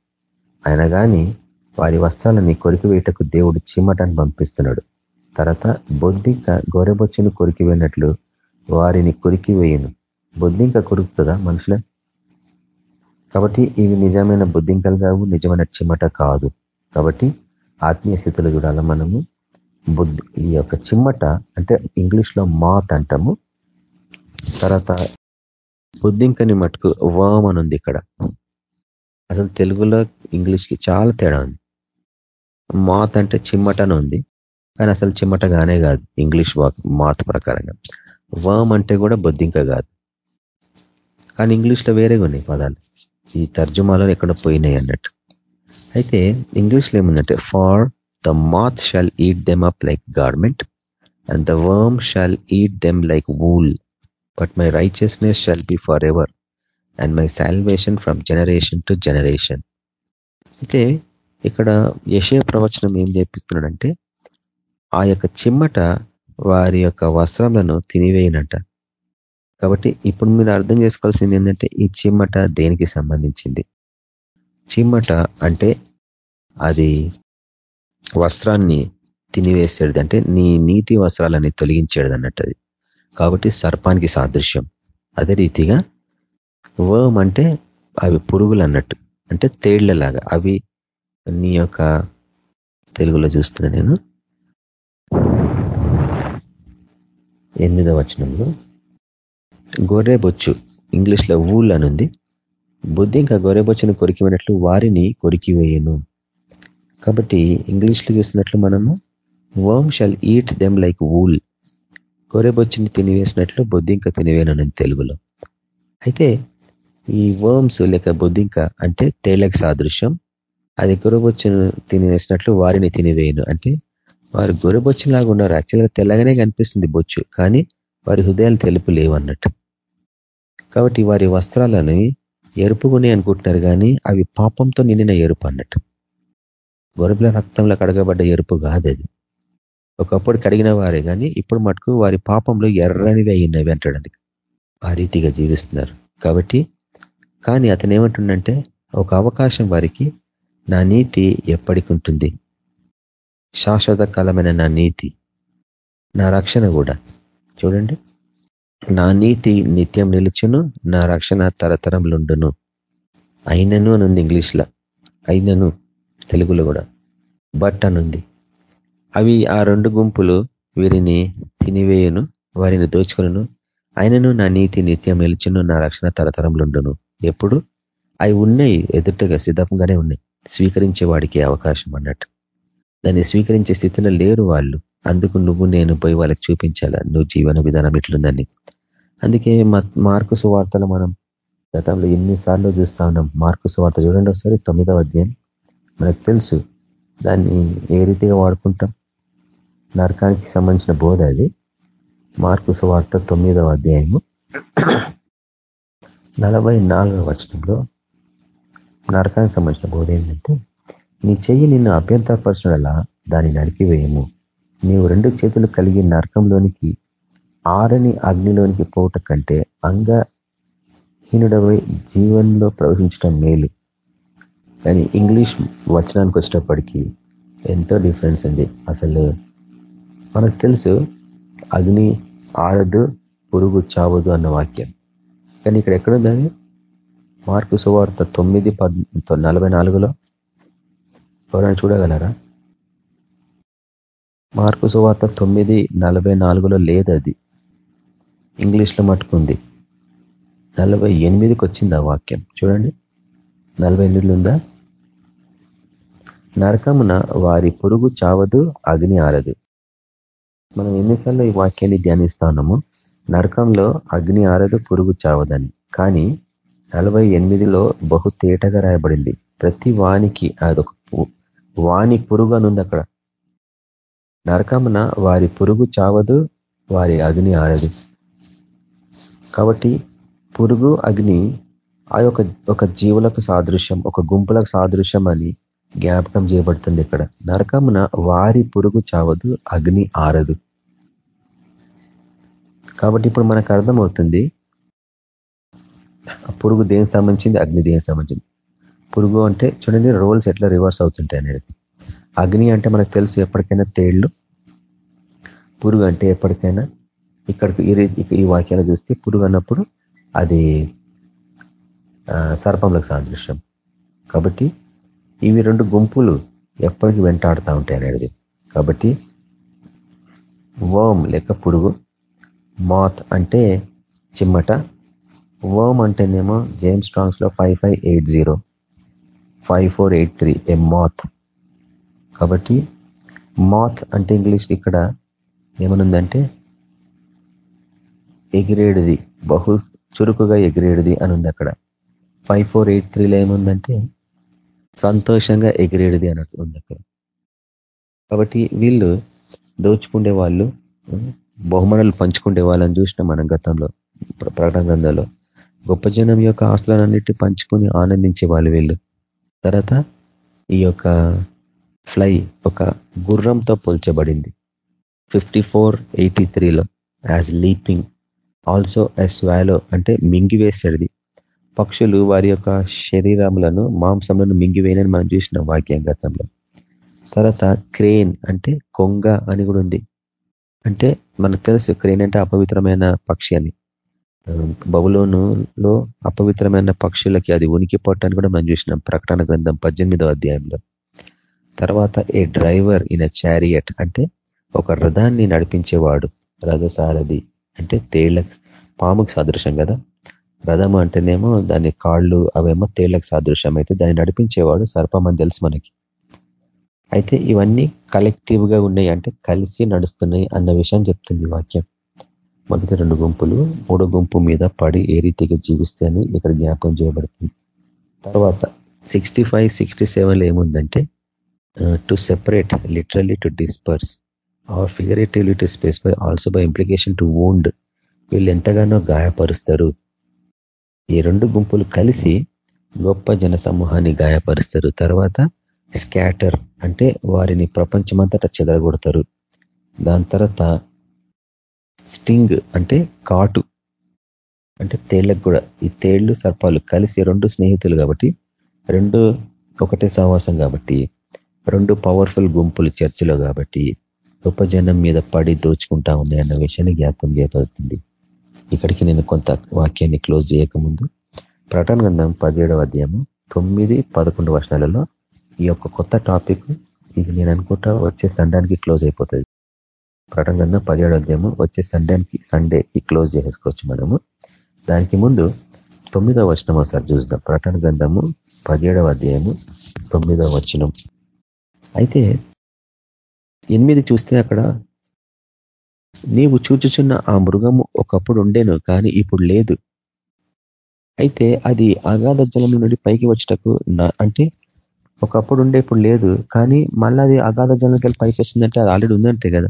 ఆయన కానీ వారి వస్త్రాలని కొరికివేయటకు దేవుడు చీమటాన్ని పంపిస్తున్నాడు. తర్వాత బొద్దింక కొరికి వేయనట్లు వారిని కొరికి కొరికివేయను బొద్దింక కొరుకుతుందా మనుషుల? కాబట్టి ఇవి నిజమైన బుద్ధింకలు కావు నిజమైన చిమట కాదు. కాబట్టి ఆత్మీయ స్థితిలో చూడాల మనము? బుద్ధి ఈ యొక్క చిమ్మట అంటే ఇంగ్లీష్లో మాత్ అంటాము. తర్వాత బుద్ధింకని మటుకు వామ్ అని ఉంది ఇక్కడ. అసలు తెలుగులో ఇంగ్లీష్కి చాలా తేడా ఉంది. మాత్ అంటే చిమ్మటన ఉంది. కానీ అసలు చిమ్మట కానే కాదు ఇంగ్లీష్ వాక్ మాత్ ప్రకారంగా. వామ్ అంటే కూడా బొద్దింక కాదు. కానీ ఇంగ్లీష్లో వేరేగా ఉన్నాయి పదాలు. ఈ తర్జుమాలో ఎక్కడ పోయినాయి అన్నట్టు. అయితే ఇంగ్లీష్లో ఏముందంటే for the moth shall eat them up like garment and the worm shall eat them like wool but my righteousness shall be forever and my salvation from generation to generation అయితే ఇక్కడ యశయ ప్రవచనం ఏం చేపిస్తున్నాడంటే ఆ యొక్క చిమ్మట వారి యొక్క వస్త్రములను తినివేయనట. కాబట్టి ఇప్పుడు మీరు అర్థం చేసుకోవాల్సింది ఏంటంటే ఈ చిమ్మట దేనికి సంబంధించింది? చిమ్మట అంటే అది వస్త్రాన్ని తినివేసేది అంటే నీ నీతి వస్త్రాలని తొలగించేది అన్నట్టు అది. కాబట్టి సర్పానికి సాదృశ్యం. అదే రీతిగా వర్మ్ అంటే అవి పురుగులు అన్నట్టు అంటే తేళ్ళలాగా. అవి నీ యొక్క తెలుగులో చూస్తున్నా నేను. ఎనిమిదవ వచనంలో గొర్రెబొచ్చు ఇంగ్లీష్లో వూల్ అనుంది. బుద్ధి ఇంకా గొర్రెబొచ్చును కొరికిపోయినట్లు వారిని కొరికివేయను కాబట్టి ఇంగ్లీష్లో చూసినట్లు మనము worm shall eat them like wool గొర్రెబొచ్చుని తినివేసినట్లు బొద్దింక తినివేనని తెలుగులో. అయితే ఈ వర్మ్స్ లేక బొద్దింక అంటే తేళ్ళకు సాదృశ్యం. అది గొర్రెబొచ్చును తినివేసినట్లు వారిని తినివేయను. అంటే వారు గొర్రెబొచ్చులాగా ఉన్నారు. యాక్చువల్గా తెల్లగానే కనిపిస్తుంది బొచ్చు కానీ వారి హృదయాలు తెలుపు లేవు అన్నట్టు కాబట్టి వారి వస్త్రాలని ఎరుపుగునే అనుకుంటున్నారు కానీ అవి పాపంతో నిండిన ఎరుపు అన్నట్టు. గొర్రెల రక్తంలో కడగబడ్డ ఎరుపు కాదు అది. ఒకప్పుడు కడిగిన వారే కానీ ఇప్పుడు మటుకు వారి పాపంలో ఎర్రనివి అయినవి అంటాడు అందుకు. ఆ రీతిగా జీవిస్తున్నారు. కాబట్టి కానీ అతను ఏమంటుండంటే ఒక అవకాశం వారికి నా నీతి ఎప్పటికి ఉంటుంది? శాశ్వత కాలమైన నా నీతి నా రక్షణ కూడా. చూడండి. నా నీతి నిత్యం నిలుచును నా రక్షణ తరతరములుండును. అయినను అనుంది ఇంగ్లీష్లో. అయినను తెలుగులో కూడా. బట్ అనుంది. అవి ఆ రెండు గుంపులు వీరిని తినివేయను వారిని దోచుకును అయినను నా నీతి నిత్యం నిలుచును నా రక్షణ తరతరములుండును. ఎప్పుడు? అవి ఉన్నాయి ఎదుటగా సిద్ధంగానే ఉన్నాయి. స్వీకరించే వాడికి అవకాశం అన్నట్టు. దాన్ని స్వీకరించే స్థితిలో లేరు వాళ్ళు. అందుకు నువ్వు నేను పోయి వాళ్ళకి చూపించాలా? నువ్వు జీవన విధానం ఇట్లుందని. అందుకే మార్కు సువార్తలు మనం గతంలో ఎన్నిసార్లు చూస్తా ఉన్నాం. మార్కు సువార్త చూడండి ఒకసారి తొమ్మిదవ అధ్యాయం. మనకు తెలుసు దాన్ని ఏ రీతిగా వాడుకుంటాం. నరకానికి సంబంధించిన బోధ అది. మార్కు సువార్త తొమ్మిదవ అధ్యాయము. నలభై నాలుగవ వచనంలో నరకానికి సంబంధించిన బోధ ఏంటంటే నీ చెయ్యి నిన్ను అభ్యంతరపరచడలా దాన్ని నరికివేయము. నీవు రెండు చేతులు కలిగి నరకంలోనికి ఆరని అగ్నిలోనికి పోవట కంటే అంగహీనుడవై జీవనంలో ప్రవహించడం మేలు. కానీ ఇంగ్లీష్ వచనానికి వచ్చినప్పటికీ ఎంతో డిఫరెన్స్ ఉంది అసలు. మనకు తెలుసు అగ్ని ఆడదు పురుగు చావదు అన్న వాక్యం. కానీ ఇక్కడ ఎక్కడుందని మార్కు సువార్త తొమ్మిది పద్ నలభై నాలుగులో. ఎవరైనా చూడగలరా? మార్కు సువార్త తొమ్మిది నలభై నాలుగులో లేదు అది ఇంగ్లీష్లో మట్టుకుంది నలభై ఎనిమిదికి వచ్చింది ఆ వాక్యం. చూడండి. నలభై ఎనిమిదిలో ఉందా? నరకమున వారి పురుగు చావదు అగ్ని ఆరదు. మనం ఎన్నిసార్లు ఈ వాక్యాన్ని ధ్యానిస్తా ఉన్నాము నరకంలో అగ్ని ఆరదు పురుగు చావదని. కానీ నలభై ఎనిమిదిలో బహు తేటగా రాయబడింది. ప్రతి వానికి అదొక వాణి పురుగు అనుంది అక్కడ. నరకమున వారి పురుగు చావదు వారి అగ్ని ఆరదు. కాబట్టి పురుగు అగ్ని ఆ యొక్క ఒక జీవులకు సాదృశ్యం ఒక గుంపులకు సాదృశ్యం అని జ్ఞాపకం చేయబడుతుంది ఇక్కడ. నరకమున వారి పురుగు చావదు అగ్ని ఆరదు. కాబట్టి ఇప్పుడు మనకు అర్థమవుతుంది పురుగు దేనికి సంబంధించింది? అగ్ని దేనికి సంబంధించింది? పురుగు అంటే చూడండి రోల్స్ ఎట్లా రివర్స్ అవుతుంటాయి అనేది. అగ్ని అంటే మనకు తెలుసు ఎప్పటికైనా తేళ్ళు పురుగు అంటే ఎప్పటికైనా ఇక్కడికి ఈ వాక్యాలు చూస్తే పురుగు అన్నప్పుడు అది సర్పంలకు సాదృశ్యం. కాబట్టి ఇవి రెండు గుంపులు ఎప్పటికీ వెంటాడుతూ ఉంటాయి అనేది. కాబట్టి వర్మ్ లేక పురుగు మాత్ అంటే చిమ్మట వర్మ్ అంటేనేమో James స్ట్రాంగ్స్లో five five eight zero five four eight three a moth. కాబట్టి మాత్ అంటే ఇంగ్లీష్ ఇక్కడ ఏమనుందంటే ఎగిరేడిది బహు చురుకుగా ఎగిరేడిది అని ఉంది అక్కడ. ఫైవ్ ఫోర్ ఎయిట్ త్రీలో ఏముందంటే సంతోషంగా ఎగిరేడిది అన్నట్టు ఉంది అక్కడ. కాబట్టి వీళ్ళు దోచుకుండే వాళ్ళు బహుమానాలు పంచుకుండే వాళ్ళని చూసిన మనం గతంలో ప్రకటన గ్రంథంలో. గొప్ప జనం యొక్క ఆస్తులన్నిటి పంచుకొని ఆనందించే వాళ్ళు వీళ్ళు. తర్వాత ఈ యొక్క ఫ్లై ఒక గుర్రంతో పోల్చబడింది. ఫిఫ్టీ ఫోర్ ఎయిటీ త్రీలో as leaping also swallow అంటే మింగివేసేది పక్షులు వారి యొక్క శరీరములను మాంసములను మింగివేయనని మనం చూసిన వాక్యం గతంలో తర్వాత క్రేన్ అంటే కొంగ అని కూడా ఉంది. అంటే మనకు తెలుసు క్రేన్ అంటే అపవిత్రమైన పక్షి అని. బబులోనులో అపవిత్రమైన పక్షులకి అది ఉనికి పొట్టని కూడా మనం చూసినాం ప్రకటన గ్రంథం పద్దెనిమిదో అధ్యాయంలో. తర్వాత ఏ డ్రైవర్ ఇన్ చారియట్ అంటే ఒక రథాన్ని నడిపించేవాడు రథసారథి. అంటే తేళ్ళకు పాముకు సాదృశ్యం కదా? రథం అంటేనేమో దాని కాళ్ళు అవేమో తేళ్ళకు సాదృశ్యం అయితే దాన్ని నడిపించేవాడు సర్పం అని తెలుసు మనకి. అయితే ఇవన్నీ కలెక్టివ్గా ఉన్నాయి అంటే కలిసి నడుస్తున్నాయి అన్న విషయం చెప్తుంది వాక్యం. మొదటి రెండు గుంపులు మూడో గుంపు మీద పడి ఏ రీతిగా జీవిస్తే అని ఇక్కడ జ్ఞాపకం చేయబడుతుంది. తర్వాత సిక్స్టీ ఫైవ్ సిక్స్టీ సెవెన్లో ఏముందంటే to separate literally to disperse or figuratively space by also by implication to wound వీళ్ళు ఎంతగానో గాయపరుస్తారు. ఈ రెండు గుంపులు కలిసి గొప్ప జన సమూహాన్ని గాయపరుస్తారు. తర్వాత స్కాటర్ అంటే వారిని ప్రపంచమంతటా చెదరగొడతారు. దాని తర్వాత స్టింగ్ అంటే కాటు అంటే తేళ్ళకు కూడా ఈ తేళ్ళు సర్పాలు కలిసి రెండు స్నేహితులు కాబట్టి రెండు ఒకటే సహవాసం కాబట్టి రెండు పవర్ఫుల్ గుంపులు చర్చిలో కాబట్టి గొప్ప జనం మీద పడి దోచుకుంటా ఉంది అన్న విషయాన్ని జ్ఞాపకం చేయబడుతుంది. ఇక్కడికి నేను కొంత వాక్యాన్ని క్లోజ్ చేయకముందు ప్రటన గ్రంథం పదిహేడవ అధ్యాయము తొమ్మిది పదకొండు వర్షాలలో ఈ యొక్క కొత్త టాపిక్ ఇది నేను అనుకుంటా వచ్చే సండానికి క్లోజ్ అయిపోతుంది. ప్రటన గ్రంథం పదిహేడవ అధ్యాయము వచ్చే సండానికి సండేకి క్లోజ్ చేసుకోవచ్చు మనము. దానికి ముందు తొమ్మిదవ వచనం ఒకసారి చూద్దాం. ప్రటన గ్రంథము పదిహేడవ అధ్యాయము తొమ్మిదవ వచనం. అయితే ఎనిమిది చూస్తే అక్కడ నీవు చూచుచున్న ఆ మృగము ఒకప్పుడు ఉండేను కానీ ఇప్పుడు లేదు. అయితే అది అగాధ జలం నుండి పైకి వచ్చటకు అంటే ఒకప్పుడు ఉండే ఇప్పుడు లేదు. కానీ మళ్ళీ అది అగాధ జలంకి పైకి వచ్చిందంటే అది ఆల్రెడీ ఉందంటే కదా.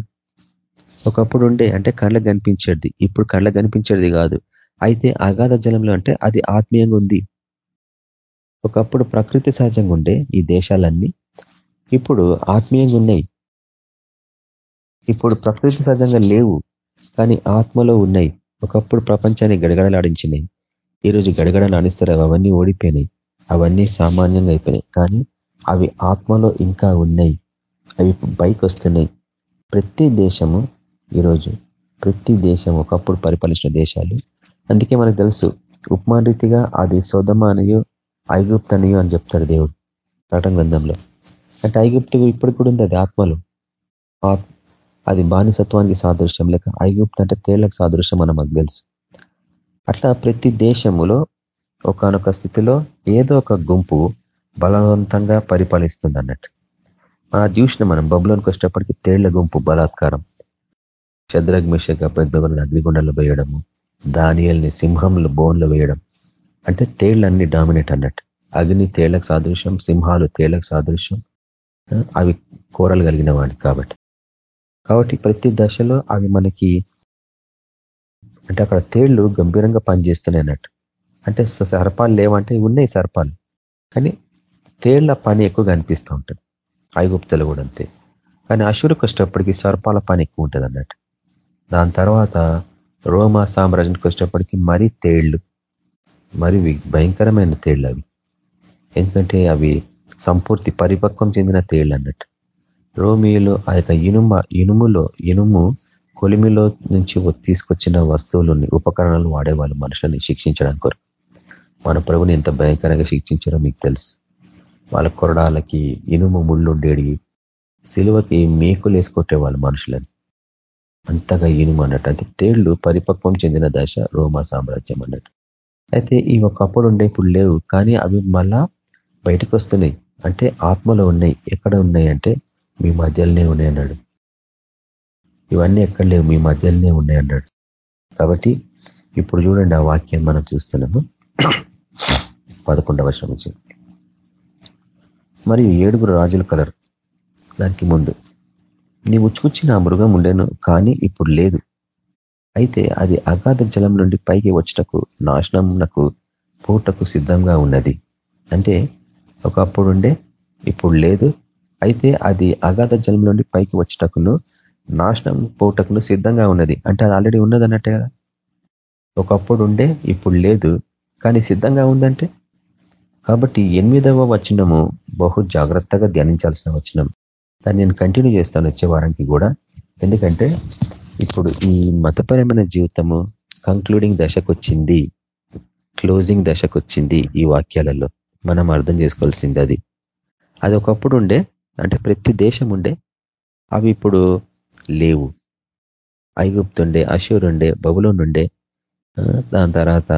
ఒకప్పుడు ఉండే అంటే కళ్ళకు కనిపించేది. ఇప్పుడు కళ్ళకు కనిపించేది కాదు. అయితే అగాధ జలంలో అంటే అది ఆత్మీయంగా ఉంది. ఒకప్పుడు ప్రకృతి సహజంగా ఉండే ఈ దేశాలన్నీ ఇప్పుడు ఆత్మీయంగా ఉన్నాయి. ఇప్పుడు ప్రకృతి సహజంగా లేవు కానీ ఆత్మలో ఉన్నాయి. ఒకప్పుడు ప్రపంచాన్ని గడగడలాడించినాయి. ఈరోజు గడగడలు ఆడిస్తారు అవన్నీ ఓడిపోయినాయి. అవన్నీ సామాన్యంగా అయిపోయినాయి. కానీ అవి ఆత్మలో ఇంకా ఉన్నాయి. అవి బైక్ వస్తున్నాయి ప్రతి దేశము ఈరోజు ప్రతి దేశం ఒకప్పుడు పరిపాలించిన దేశాలు. అందుకే మనకు తెలుసు ఉపమాన రీతిగా అది సోదమానయో ఐగుప్తనయో అని చెప్తారు దేవుడు. ప్రకటన గ్రంథంలో. అంటే ఐగుప్తు ఇప్పుడు కూడా ఉంది అది ఆత్మలో. అది బానిసత్వానికి సాదృశ్యం లేక ఐగుప్తు అంటే తేళ్ళకు సాదృశ్యం అని మాకు తెలుసు. అట్లా ప్రతి దేశములో ఒకనొక స్థితిలో ఏదో ఒక గుంపు బలవంతంగా పరిపాలిస్తుంది అన్నట్టు. మనం చూసిన మనం బబులోనికి వచ్చేటప్పటికి తేళ్ళ గుంపు బలాత్కారం. చంద్రగ్మిషక పెద్దగులను అగ్నిగుండంలో వేయడము దానియల్ని సింహంలో బోన్లు వేయడం. అంటే తేళ్ళన్నీ డామినేట్ అన్నట్టు. అగ్ని తేళ్ళకు సాదృశ్యం సింహాలు తేళ్ళకు సాదృశ్యం అవి కూరలు కలిగిన వాడి కాబట్టి. కాబట్టి ప్రతి దశలో అవి మనకి అంటే అక్కడ తేళ్ళు గంభీరంగా పనిచేస్తున్నాయి అన్నట్టు అంటే సర్పాలు లేవంటే ఉన్నాయి సర్పాలు. కానీ తేళ్ళ పని ఎక్కువగా అనిపిస్తూ ఉంటుంది. ఐగుప్తలు కూడా అంతే. కానీ అశురుకు వచ్చేటప్పటికి సర్పాల పని ఎక్కువ ఉంటుంది అన్నట్టు దాని తర్వాత రోమా సామ్రాజ్యానికి వచ్చేటప్పటికి మరీ తేళ్ళు. మరి భయంకరమైన తేళ్ళు అవి. ఎందుకంటే అవి సంపూర్తి పరిపక్వం చెందిన తేళ్ళు అన్నట్టు. రోమియోలో ఆ యొక్క ఇనుమ ఇనుములో ఇనుము కొలిమిలో నుంచి తీసుకొచ్చిన వస్తువులని ఉపకరణాలు వాడేవాళ్ళు మనుషులని శిక్షించడానికి కొరకు. మన ప్రభుని ఎంత భయంకరంగా శిక్షించారో మీకు తెలుసు. వాళ్ళ కొరడాలకి ఇనుము ముళ్ళుండేడి సిలువకి మేకులు వేసుకొట్టేవాళ్ళు మనుషులని. అంతగా ఇనుము అన్నట్టు అంటే తేళ్ళు పరిపక్వం చెందిన దశ రోమా సామ్రాజ్యం అన్నట్టు. అయితే ఈ ఒకప్పుడు ఉండే ఇప్పుడు లేవు కానీ అవి మళ్ళా బయటకు వస్తున్నాయి అంటే ఆత్మలో ఉన్నాయి. ఎక్కడ ఉన్నాయి అంటే మీ మధ్యలోనే ఉన్నాయి అన్నాడు. ఇవన్నీ ఎక్కడ లేవు మీ మధ్యలోనే ఉన్నాయి అన్నాడు. కాబట్టి ఇప్పుడు చూడండి ఆ వాక్యం మనం చూస్తున్నాము. పదకొండవ వర్షం నుంచి. మరియు ఏడుగురు రాజులు కలరు. దానికి ముందు నీ ఉచ్చుకుచ్చిన ఆ మృగం ఉండేను కానీ ఇప్పుడు లేదు. అయితే అది అగాధ జలం నుండి పైకి వచ్చటకు నాశనంకు పూటకు సిద్ధంగా ఉన్నది. అంటే ఒకప్పుడు ఉండే ఇప్పుడు లేదు అయితే అది అగాధ జలం నుండి పైకి వచ్చటకును నాశనం పోటకును సిద్ధంగా ఉన్నది. అంటే అది ఆల్రెడీ ఉన్నది అన్నట్టే కదా? ఒకప్పుడు ఉండే ఇప్పుడు లేదు. కానీ సిద్ధంగా ఉందంటే? కాబట్టి ఎనిమిదవ వచనము బహు జాగ్రత్తగా ధ్యానించాల్సిన వచనం. దాన్ని నేను కంటిన్యూ చేస్తాను వచ్చే వారానికి కూడా. ఎందుకంటే ఇప్పుడు ఈ మతపరమైన జీవితము కంక్లూడింగ్ దశకు వచ్చింది క్లోజింగ్ దశకు వచ్చింది ఈ వాక్యాలలో. మనం అర్థం చేసుకోవాల్సింది అది. అది ఒకప్పుడు ఉండే అంటే ప్రతి దేశం ఉండే అవి ఇప్పుడు లేవు. ఐగుప్తుండే అశూరుండే ఉండే బబులోన్ ఉండే దాని తర్వాత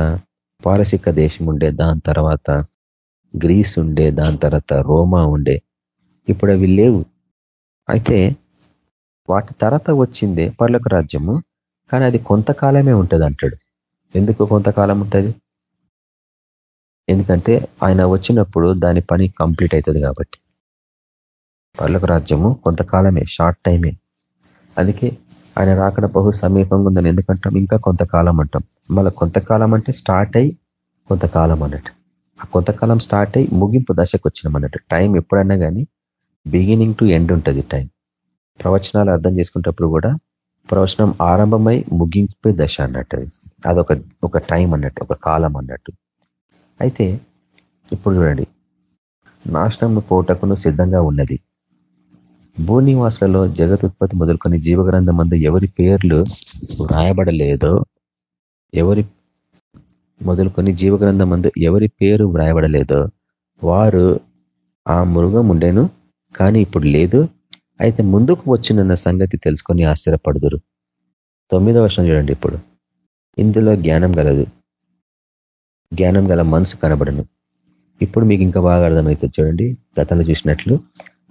పారసిక దేశం ఉండే దాని తర్వాత గ్రీస్ ఉండే దాని తర్వాత రోమా ఉండే. ఇప్పుడు అవి లేవు. అయితే వాటి తర్వాత వచ్చిందే పర్లకు రాజ్యము కానీ అది కొంతకాలమే ఉంటుంది అంటాడు. ఎందుకు కొంతకాలం ఉంటుంది? ఎందుకంటే ఆయన వచ్చినప్పుడు దాని పని కంప్లీట్ అవుతుంది కాబట్టి. పర్లకు రాజ్యము కొంతకాలమే షార్ట్ టైమే. అందుకే ఆయన రాకడ బహు సమీపంగా ఉందని ఎందుకంటాం? ఇంకా కొంతకాలం అంటాం మళ్ళీ కొంతకాలం అంటే స్టార్ట్ అయ్యి కొంతకాలం అన్నట్టు. ఆ కొంతకాలం స్టార్ట్ అయ్యి ముగింపు దశకు వచ్చినాం అన్నట్టు. టైం ఎప్పుడన్నా కానీ బిగినింగ్ టు ఎండ్ ఉంటుంది టైం. ప్రవచనాలు అర్థం చేసుకునేటప్పుడు కూడా ప్రవచనం ఆరంభమై ముగింపే దశ అన్నట్టు. అదొక ఒక టైం అన్నట్టు ఒక కాలం అన్నట్టు. అయితే ఇప్పుడు చూడండి. నాశనం పోటకును సిద్ధంగా ఉన్నది. భూనివాసులలో జగతుత్పత్తి మొదలుకొని జీవగ్రంథం మందు ఎవరి పేర్లు వ్రాయబడలేదో ఎవరి మొదలుకొని జీవగ్రంథం మందు ఎవరి పేరు వ్రాయబడలేదో వారు ఆ మృగం ఉండేను కానీ ఇప్పుడు లేదు. అయితే ముందుకు వచ్చినన్న సంగతి తెలుసుకొని ఆశ్చర్యపడుదురు. తొమ్మిదో వర్షం చూడండి ఇప్పుడు. ఇందులో జ్ఞానం గలదు. జ్ఞానం గల మనసు కనబడను. ఇప్పుడు మీకు ఇంకా బాగా అర్థమవుతుంది చూడండి. గతంలో చూసినట్లు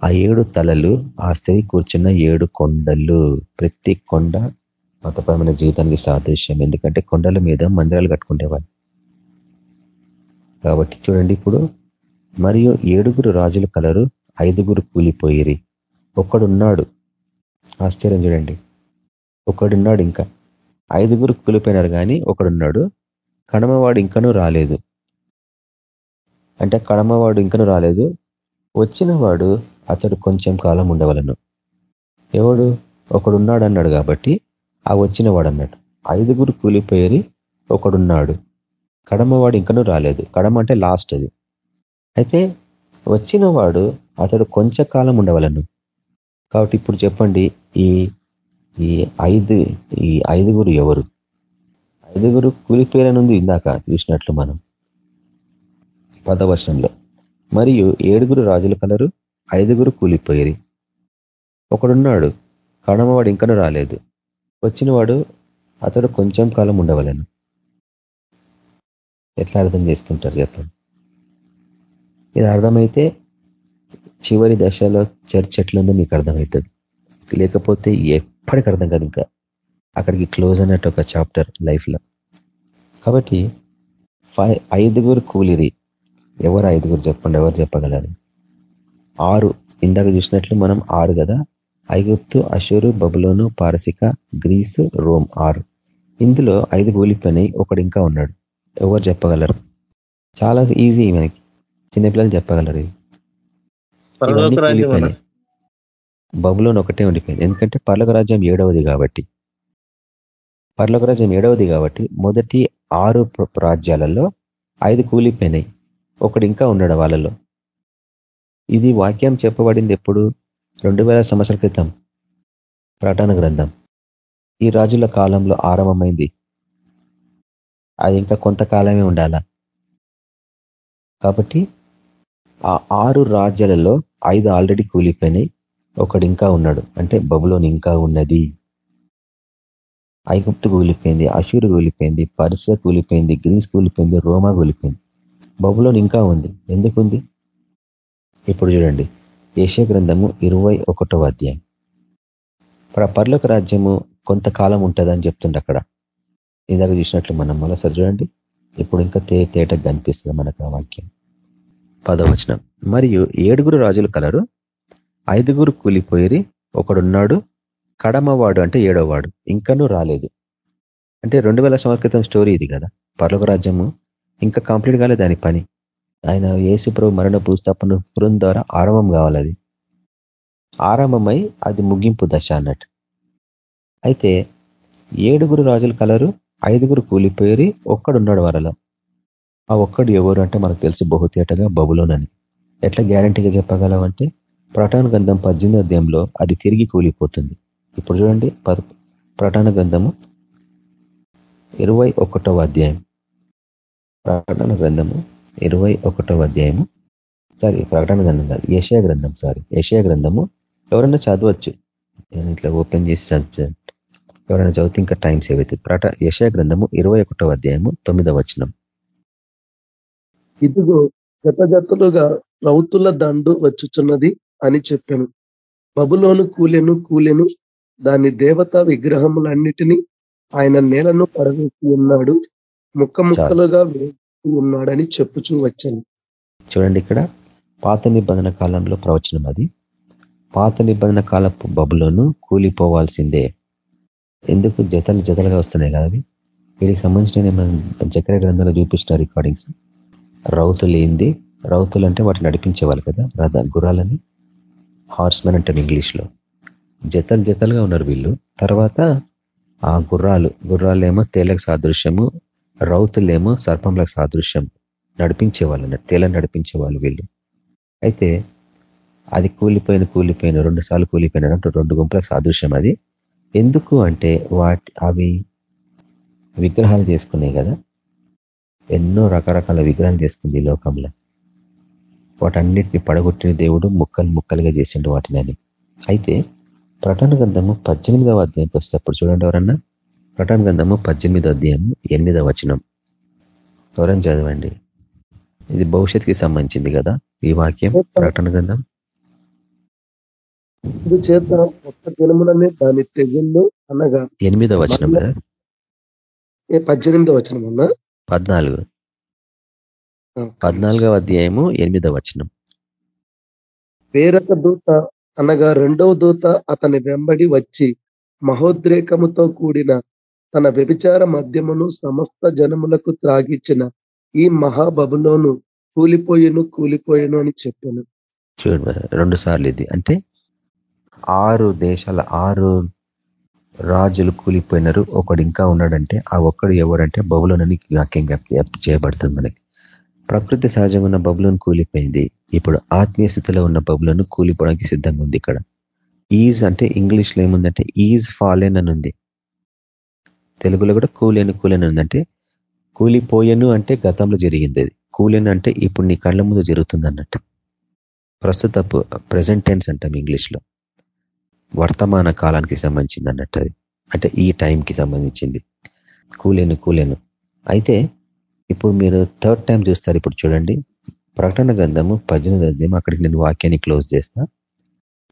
ఆ ఏడు తలలు ఆ స్త్రీ కూర్చున్న ఏడు కొండలు. ప్రతి కొండ మతపరమైన జీవితానికి సాదృశ్యం. ఎందుకంటే కొండల మీద మందిరాలు కట్టుకుంటేవాళ్ళు. కాబట్టి చూడండి ఇప్పుడు మరియు ఏడుగురు రాజులు కలరు ఐదుగురు కూలిపోయిరి. ఒకడున్నాడు. ఆశ్చర్యం చూడండి. ఒకడున్నాడు ఇంకా. ఐదుగురు కూలిపోయినారు కానీ ఒకడున్నాడు. కడమవాడు ఇంకనూ రాలేదు. అంటే కడమవాడు ఇంకనూ రాలేదు. వచ్చిన వాడు అతడు కొంచెం కాలం ఉండవలను. ఎవడు? ఒకడున్నాడు అన్నాడు కాబట్టి ఆ వచ్చిన వాడు అన్నాడు ఐదుగురు కూలిపోయి ఒకడున్నాడు. కడమవాడు ఇంకనూ రాలేదు. కడమ అంటే లాస్ట్ అది. అయితే వచ్చిన వాడు అతడు కొంచెం కాలం ఉండవలను. కాబట్టి ఇప్పుడు చెప్పండి ఈ ఈ ఐదు ఈ ఐదుగురు ఎవరు? ఐదుగురు కూలిపోయిననుంది ఇందాక చూసినట్లు మనం. పదవచనంలో. మరియు ఏడుగురు రాజుల కలరు ఐదుగురు కూలిపోయేరి. ఒకడున్నాడు కడమవాడు ఇంకను రాలేదు. వచ్చినవాడు అతడు కొంచెం కాలం ఉండవలను. ఎట్లా అర్థం చేసుకుంటారు చెప్పండి. ఇది అర్థమైతే చివరి దశలో చర్చ్ ఎట్లుందో మీకు అర్థమవుతుంది. లేకపోతే ఎప్పటికి అర్థం కాదు ఇంకా. అక్కడికి క్లోజ్ అన్నట్టు ఒక చాప్టర్ లైఫ్లో. కాబట్టి ఫైవ్ ఐదుగురు కూలిరి. ఎవరు ఐదుగురు చెప్పండి ఎవరు చెప్పగలరు? ఆరు. ఇందాక చూసినట్లు మనం ఆరు కదా? ఐగుప్తు అషూరు బబులోను పారసిక గ్రీసు రోమ్. ఆరు. ఇందులో ఐదు కూలిపోయినాయి ఒకడు ఇంకా ఉన్నాడు. ఎవరు చెప్పగలరు? చాలా ఈజీ మనకి. చిన్నపిల్లలు చెప్పగలరు బబులోని ఒకటే ఉండిపోయింది. ఎందుకంటే పర్లోక రాజ్యం ఏడవది కాబట్టి. పర్లోక రాజ్యం ఏడవది కాబట్టి మొదటి ఆరు రాజ్యాలలో ఐదు కూలిపోయినాయి. ఒకడు ఇంకా ఉన్నాడు వాళ్ళలో. ఇది వాక్యం చెప్పబడింది ఎప్పుడు? రెండు వేల సంవత్సరాల క్రితం. ప్రకటన గ్రంథం. ఈ రాజుల కాలంలో ఆరంభమైంది. అది ఇంకా కొంతకాలమే ఉండాల? కాబట్టి ఆ ఆరు రాజ్యాలలో ఐదు ఆల్రెడీ కూలిపోయినాయి. ఒకడు ఇంకా ఉన్నాడు. అంటే బబులోని ఇంకా ఉన్నది. ఐగుప్తు కూలిపోయింది అషూరు కూలిపోయింది పరిస కూలిపోయింది గ్రీస్ కూలిపోయింది రోమా కూలిపోయింది. బబులోని ఇంకా ఉంది. ఎందుకుంది ఇప్పుడు చూడండి. ఏషియా గ్రంథము ఇరవై ఒకటో అధ్యాయం. పర్లోక రాజ్యము కొంతకాలం ఉంటుందని చెప్తుండే అక్కడ. ఇందాక చూసినట్లు మనం మళ్ళా సరి చూడండి. ఇప్పుడు ఇంకా తే తేటకు కనిపిస్తుంది మనకు ఆ వాక్యం. పదవచనం. మరియు ఏడుగురు రాజులు కలరు. ఐదుగురు కూలిపోయి ఒకడున్నాడు. కడమవాడు అంటే ఏడోవాడు ఇంకనూ రాలేదు. అంటే రెండు వేల సంవత్సరం స్టోరీ ఇది కదా. పర్లోక రాజ్యము ఇంకా కంప్లీట్ కాలేదు దాని పని. ఆయన యేసుప్రభు మరణ భూస్థాపన పురం ద్వారా ఆరంభం కావాలి అది ఆరంభమై అది ముగింపు దశ అన్నట్టు. అయితే ఏడుగురు రాజుల కలరు ఐదుగురు కూలిపోయి ఒక్కడున్నాడు వరలో. ఆ ఒక్కడు ఎవరు అంటే మనకు తెలుసు బహుతేటగా బబులోనని. ఎట్లా గ్యారంటీగా చెప్పగలవంటే ప్రటాన గంధం పద్దెనిమిది అధ్యాయంలో అది తిరిగి కూలిపోతుంది. ఇప్పుడు చూడండి ప్రటాన గంధము ఇరవై ఒకటవ అధ్యాయం. ప్రకటన గ్రంథము ఇరవై ఒకటవ అధ్యాయము. సారీ ప్రకటన గ్రంథం కాదు ఏషియా గ్రంథం సారీ. ఏషియా గ్రంథము ఎవరైనా చదవచ్చు. నేను ఇట్లా ఓపెన్ చేసి చదువు ఎవరైనా చదివితే ఇంకా టైం సేవ్ అవుతుంది. ప్రట యశా గ్రంథము ఇరవై ఒకటవ అధ్యాయము తొమ్మిదవ వచనం. ఇదిగో జత జతలుగా రౌతుల దండు వచ్చుచున్నది అని చెప్పాను. బబులోను కూలెను కూలెను దాని దేవత విగ్రహములన్నిటినీ ఆయన నేలను పడవేసి ఉన్నాడు. ముక్క ముక్కలుగా ఉన్నాడని చెప్పుచూ వచ్చాను. చూడండి ఇక్కడ పాత నిబంధన కాలంలో ప్రవచనం అది. పాత నిబంధన కాలపు బబులోను కూలిపోవాల్సిందే. ఎందుకు? జతలు జతలుగా వస్తున్నాయి కదా అవి. వీటికి సంబంధించిన చక్ర గ్రంథాలు చూపించిన రికార్డింగ్స్ రౌతులు ఏంది? రౌతులు అంటే వాటిని నడిపించేవాళ్ళు కదా రథ గుర్రాలని? హార్స్మెన్ అంటారు ఇంగ్లీష్లో. జతలు జతలుగా ఉన్నారు వీళ్ళు. తర్వాత ఆ గుర్రాలు గుర్రాలేమో తేలకు సాదృశ్యము రౌతులేమో సర్పంలకు సాదృశ్యం తెలంగాణ నడిపించే వాళ్ళు వీళ్ళు. అయితే అది కూలిపోయిన కూలిపోయిన రెండు సార్లు కూలిపోయిన అంటే రెండు గుంపులకు సాదృశ్యం అది. ఎందుకు అంటే వాటి అవి విగ్రహాలు చేసుకున్నాయి కదా. ఎన్నో రకరకాల విగ్రహాలు చేసుకుంది ఈ లోకంలో. వాటన్నిటిని పడగొట్టిన దేవుడు ముక్కలు ముక్కలుగా చేసిండు వాటిని అయితే ప్రటన గ్రంథము పద్దెనిమిదవ అధ్యాయంకి వస్తేప్పుడు చూడండి ఎవరన్నా. ప్రటన గంధము పద్దెనిమిదవ అధ్యాయము ఎనిమిదవ వచనం. ఎవరని చదవండి. ఇది భవిష్యత్తుకి సంబంధించింది కదా? ఈ వాక్యం ప్రకటన గ్రంథం చేత ఒక్క దినములనే దాని తెగుళ్ళు అనగా ఎనిమిదవ వచనం కదా? పద్దెనిమిదో వచనం అన్నా? పద్నాలుగు. పద్నాలుగవ అధ్యాయము ఎనిమిదవ వచనం. వేరొక దూత అనగా రెండవ దూత అతని వెంబడి వచ్చి మహోద్రేకముతో కూడిన తన వ్యభిచార మద్యమును సమస్త జనములకు త్రాగిచ్చిన ఈ మహాబబులోను కూలిపోయిను కూలిపోయిను అని చెప్పాను. చూడు రెండు సార్లు ఇది. అంటే ఆరు దేశాల ఆరు రాజులు కూలిపోయినారు. ఒకడు ఇంకా ఉన్నాడంటే ఆ ఒక్కడు ఎవరంటే బబులోనని వాక్యం చేయబడుతుంది మనకి. ప్రకృతి సహజం ఉన్న బబులోని కూలిపోయింది. ఇప్పుడు ఆత్మీయ స్థితిలో ఉన్న బబులను కూలిపోవడానికి సిద్ధంగా ఉంది ఇక్కడ. ఈజ్ అంటే ఇంగ్లీష్లో ఏముందంటే ఈజ్ ఫాలెన్ అని ఉంది. తెలుగులో కూడా కూలేను కూలేను ఉందంటే కూలిపోయాను అంటే గతంలో జరిగింది అది. కూలేను అంటే ఇప్పుడు నీ కళ్ళ ముందు జరుగుతుంది అన్నట్టు. ప్రస్తుతపు ప్రజెంట్ టెన్స్ అంటాం ఇంగ్లీష్లో. వర్తమాన కాలానికి సంబంధించింది అన్నట్టు అది. అంటే ఈ టైంకి సంబంధించింది. కూలేను కూలేను. అయితే ఇప్పుడు మీరు థర్డ్ టైం చూస్తారు ఇప్పుడు చూడండి. ప్రకటన గ్రంథము పద్దెనిమిది అధ్యాయం అక్కడికి నేను వాక్యాన్ని క్లోజ్ చేస్తా.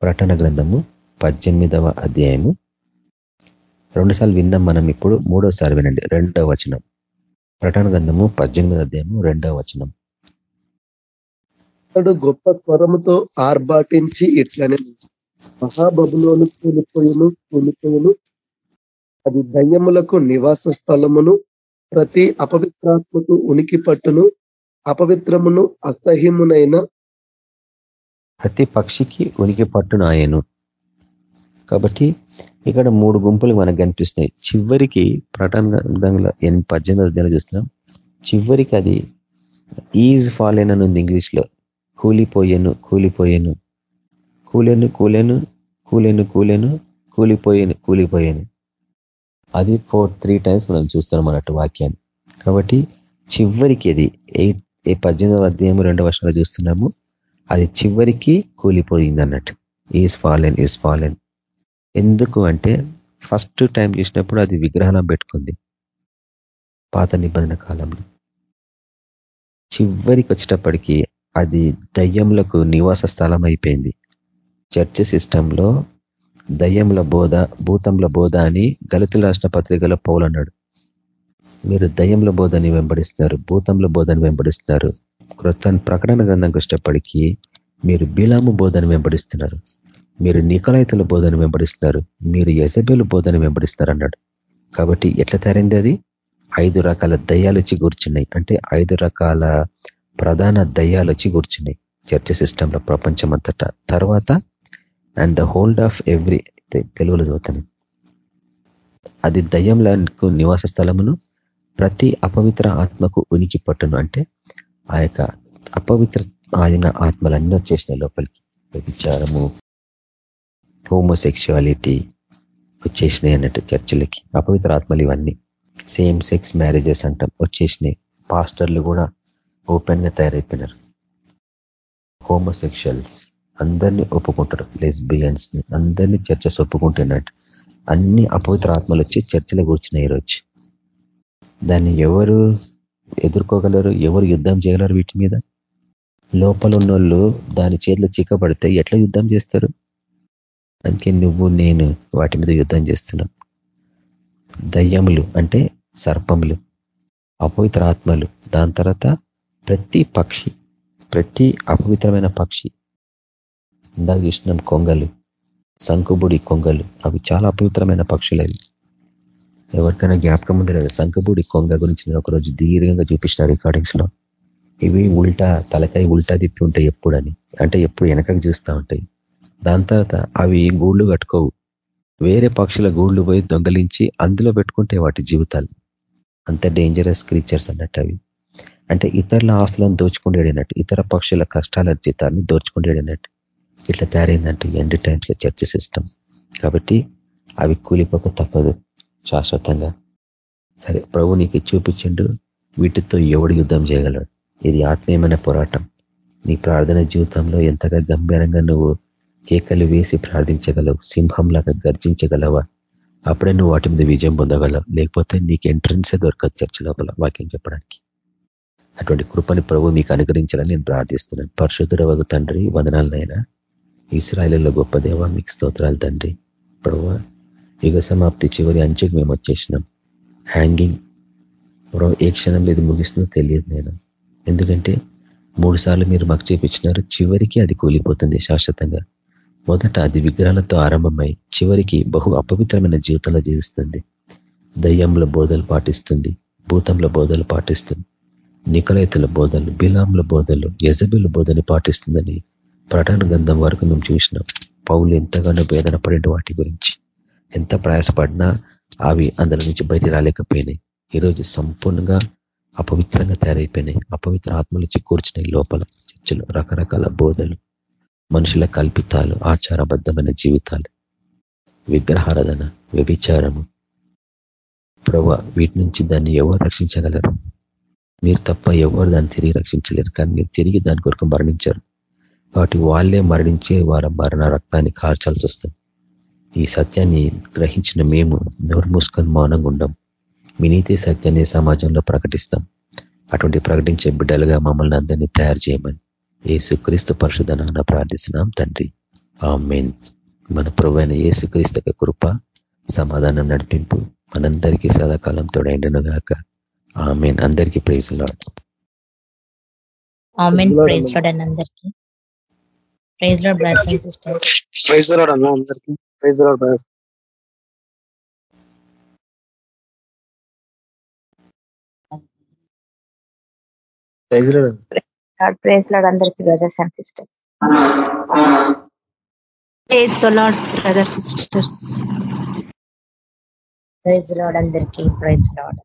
ప్రకటన గ్రంథము పద్దెనిమిదవ అధ్యాయము. రెండుసార్లు విన్నాం మనం ఇప్పుడు మూడోసారి వినండి. రెండవ వచనం. ప్రకటన గ్రంథము పద్దెనిమిది అధ్యాయము రెండవ వచనం. అతడు గొప్ప స్వరముతో ఆర్భాటించి ఇట్లనే మహాబబులోను కూలిపోయిను కూలిపోయిను. అది దయ్యములకు నివాస స్థలమును ప్రతి అపవిత్రాత్మకు ఉనికి పట్టును అపవిత్రమును అసహ్యమునైన ప్రతి పక్షికి ఉనికి పట్టును ఆయను. కాబట్టి ఇక్కడ మూడు గుంపులు మనకు కనిపిస్తున్నాయి. చివరికి ప్రటంగంలో పద్దెనిమిది అధ్యాయులు చూస్తున్నాం. చివరికి అది ఈజ్ ఫాలెన్ అని ఉంది ఇంగ్లీష్లో. కూలిపోయాను కూలిపోయాను. కూలేను కూలేను కూలేను కూలేను కూలిపోయాను కూలిపోయాను. అది ఫోర్ త్రీ టైమ్స్ మనం చూస్తున్నాం అన్నట్టు వాక్యాన్ని. కాబట్టి చివరికి అది ఎయిట్ ఏ పద్దెనిమిదవ అధ్యాయం రెండవ వర్షాలు చూస్తున్నాము. అది చివరికి కూలిపోయింది అన్నట్టు. Is fallen is fallen. ఎందుకు అంటే ఫస్ట్ టైం చూసినప్పుడు అది విగ్రహం పెట్టుకుంది. పాత నిబంధన కాలంలో. చివరికి వచ్చేటప్పటికి అది దయ్యములకు నివాస స్థలం అయిపోయింది. చర్చ సిస్టంలో దయ్యముల బోధ భూతంల బోధ అని గలితుల రాష్ట్ర పత్రికలో పౌలన్నాడు మీరు దయ్యముల బోధని వెంబడిస్తున్నారు భూతంల బోధని వెంబడిస్తున్నారు. క్రొత్త ప్రకటన గ్రంథంకి వచ్చేటప్పటికీ మీరు బిలాము బోధన వెంబడిస్తున్నారు. మీరు నికలైతుల బోధన వెంబడిస్తున్నారు. మీరు యజబేలు బోధన వెంబడిస్తున్నారు అన్నాడు కాబట్టి ఎట్లా తరింది అది? ఐదు రకాల దయ్యాలు వచ్చి కూర్చున్నాయి. అంటే ఐదు రకాల ప్రధాన దయ్యాలు వచ్చి కూర్చున్నాయి. చర్చ సిస్టంలో ప్రపంచం అంతటా తర్వాత and the hold of every తెలుగులో చదువుతాను. అది దయ్యంలకు నివాస స్థలమును ప్రతి అపవిత్ర ఆత్మకు ఉనికి పట్టును. అంటే ఆ యొక్క అపవిత్ర ఆయన ఆత్మలన్నీ వచ్చేసినాయి లోపలికి. వ్యభిచారము హోమోసెక్షువాలిటీ వచ్చేసినాయి అన్నట్టు చర్చలకి అపవిత్ర ఆత్మలు ఇవన్నీ. సేమ్ సెక్స్ మ్యారేజెస్ అంటాం వచ్చేసినాయి. పాస్టర్లు కూడా ఓపెన్గా తయారైపోయినారు. హోమోసెక్షువల్స్ అందరినీ ఒప్పుకుంటారు లెస్బియన్స్ని అందరినీ చర్చస్ ఒప్పుకుంటున్నట్టు. అన్ని అపవిత్ర ఆత్మలు వచ్చి చర్చలు కూర్చున్నాయి ఈరోజు దాన్ని ఎవరు ఎదుర్కోగలరు ఎవరు యుద్ధం చేయగలరు వీటి మీద? లోపల ఉన్నోళ్ళు దాని చేతిలో చిక్కబడితే ఎట్లా యుద్ధం చేస్తారు? అందుకే నువ్వు నేను వాటి మీద యుద్ధం చేస్తున్నాం. దయ్యములు అంటే సర్పములు అపవిత్ర ఆత్మలు. దాని తర్వాత ప్రతి పక్షి ప్రతి అపవిత్రమైన పక్షి ఇందాక చూసినాం కొంగలు శంకుబుడి కొంగలు అవి చాలా అపవిత్రమైన పక్షులు అవి. ఎవరికైనా జ్ఞాపకం ఉంది లేదా? శంకుబుడి కొంగ గురించి నేను ఒకరోజు దీర్ఘంగా చూపించిన రికార్డింగ్స్లో. ఇవి ఉల్టా తలకాయ ఉల్టా తిప్పి ఉంటాయి ఎప్పుడని. అంటే ఎప్పుడు వెనకకు చూస్తూ ఉంటాయి. దాని తర్వాత అవి గూళ్ళు కట్టుకోవు. వేరే పక్షుల గూళ్ళు పోయి దొంగలించి అందులో పెట్టుకుంటే వాటి జీవితాలు. అంత డేంజరస్ క్రీచర్స్ అన్నట్టు అవి. అంటే ఇతరుల ఆస్తులను దోచుకుండేడన్నట్టు ఇతర పక్షుల కష్టాల జీతాన్ని దోచుకుండేడన్నట్టు ఇట్లా తయారైందంటే ఎండ్ టైమ్స్లో చర్చ సిస్టమ్ కాబట్టి అవి కూలిపోక తప్పదు. శాశ్వతంగా. సరే ప్రభు నీకు చూపించిండు. వీటితో ఎవడు యుద్ధం చేయగలడు? ఇది ఆత్మీయమైన పోరాటం. నీ ప్రార్థన జీవితంలో ఎంతగా గంభీరంగా నువ్వు కేకలు వేసి ప్రార్థించగలవు సింహంలాగా గర్జించగలవా? అప్పుడే నువ్వు వాటి మీద విజయం పొందగలవు. లేకపోతే నీకు ఎంట్రన్సే దొరకదు చర్చ లోపల వాక్యం చెప్పడానికి. అటువంటి కృపని ప్రభు మీకు అనుగ్రహించాలని నేను ప్రార్థిస్తున్నాను. పరిశుద్ధుడ తండ్రి వదనాలనైనా ఇస్రాయలీలో గొప్ప దేవ మీకు స్తోత్రాలు తండ్రి. ప్రభు యుగ సమాప్తి చివరి అంచుకు మేము వచ్చేసినాం. హ్యాంగింగ్ ప్రభు ఏ క్షణంలో ఇది ముగిస్తుందో తెలియదు నేను ఎందుకంటే మూడు సార్లు మీరు మాకు చూపించినారు చివరికి అది కూలిపోతుంది శాశ్వతంగా. మొదట అది విగ్రహాలతో ఆరంభమై చివరికి బహు అపవిత్రమైన జీవితంలో జీవిస్తుంది. దయ్యంలో బోధలు పాటిస్తుంది భూతంల బోధలు పాటిస్తుంది నికలైతుల బోధలు బిలాంల బోధలు యజబిల బోధని పాటిస్తుందని ప్రటన గంధం వరకు మేము చూసినాం. పౌలు ఎంతగానో వేదన పడిన వాటి గురించి. ఎంత ప్రయాసపడినా అవి అందులో నుంచి బయట రాలేకపోయినాయి. ఈరోజు సంపూర్ణంగా అపవిత్రంగా తయారైపోయినాయి. అపవిత్ర ఆత్మలు చిక్కూర్చినాయి లోపల. చర్చలు రకరకాల బోధలు మనుషుల కల్పితాలు ఆచారబద్ధమైన జీవితాలు విగ్రహారాధన వ్యభిచారము. ప్రభు వీటి నుంచి దాన్ని ఎవరు రక్షించగలరు? మీరు తప్ప ఎవరు దాన్ని తిరిగి రక్షించలేరు కానీ మీరు తిరిగి దాని కొరకు మరణించారు. కాబట్టి వాళ్ళే మరణించే వారి మరణ రక్తాన్ని కార్చాల్సి వస్తుంది. ఈ సత్యాన్ని గ్రహించిన మేము నోరు మూసుకొని మౌనంగా ఉండం. మీ నీతి సత్యాన్ని సమాజంలో ప్రకటిస్తాం. అటువంటి ప్రకటించే బిడ్డలుగా మమ్మల్ని అందరినీ తయారు చేయమని. ఏసుక్రీస్తు పరిశుధనాన ప్రార్థిస్తున్నాం తండ్రి. ఆ మెయిన్ మన ప్రభు ఏసుక్రీస్తు కృప సమాధానం నడిపింపు మనందరికీ సదాకాలం తోడైండను గాక. ఆమెన్. అందరికీ praise Lord. Amen. Praise Lord అందరికీ. Praise Lord brothers and sisters. Praise Lord అన్న అందరికీ. Praise Lord praise Lord Lord praise Lord అందరికీ brothers and sisters praise Lord brother sisters praise Lord అందరికీ ప్రైజ్ లాడ్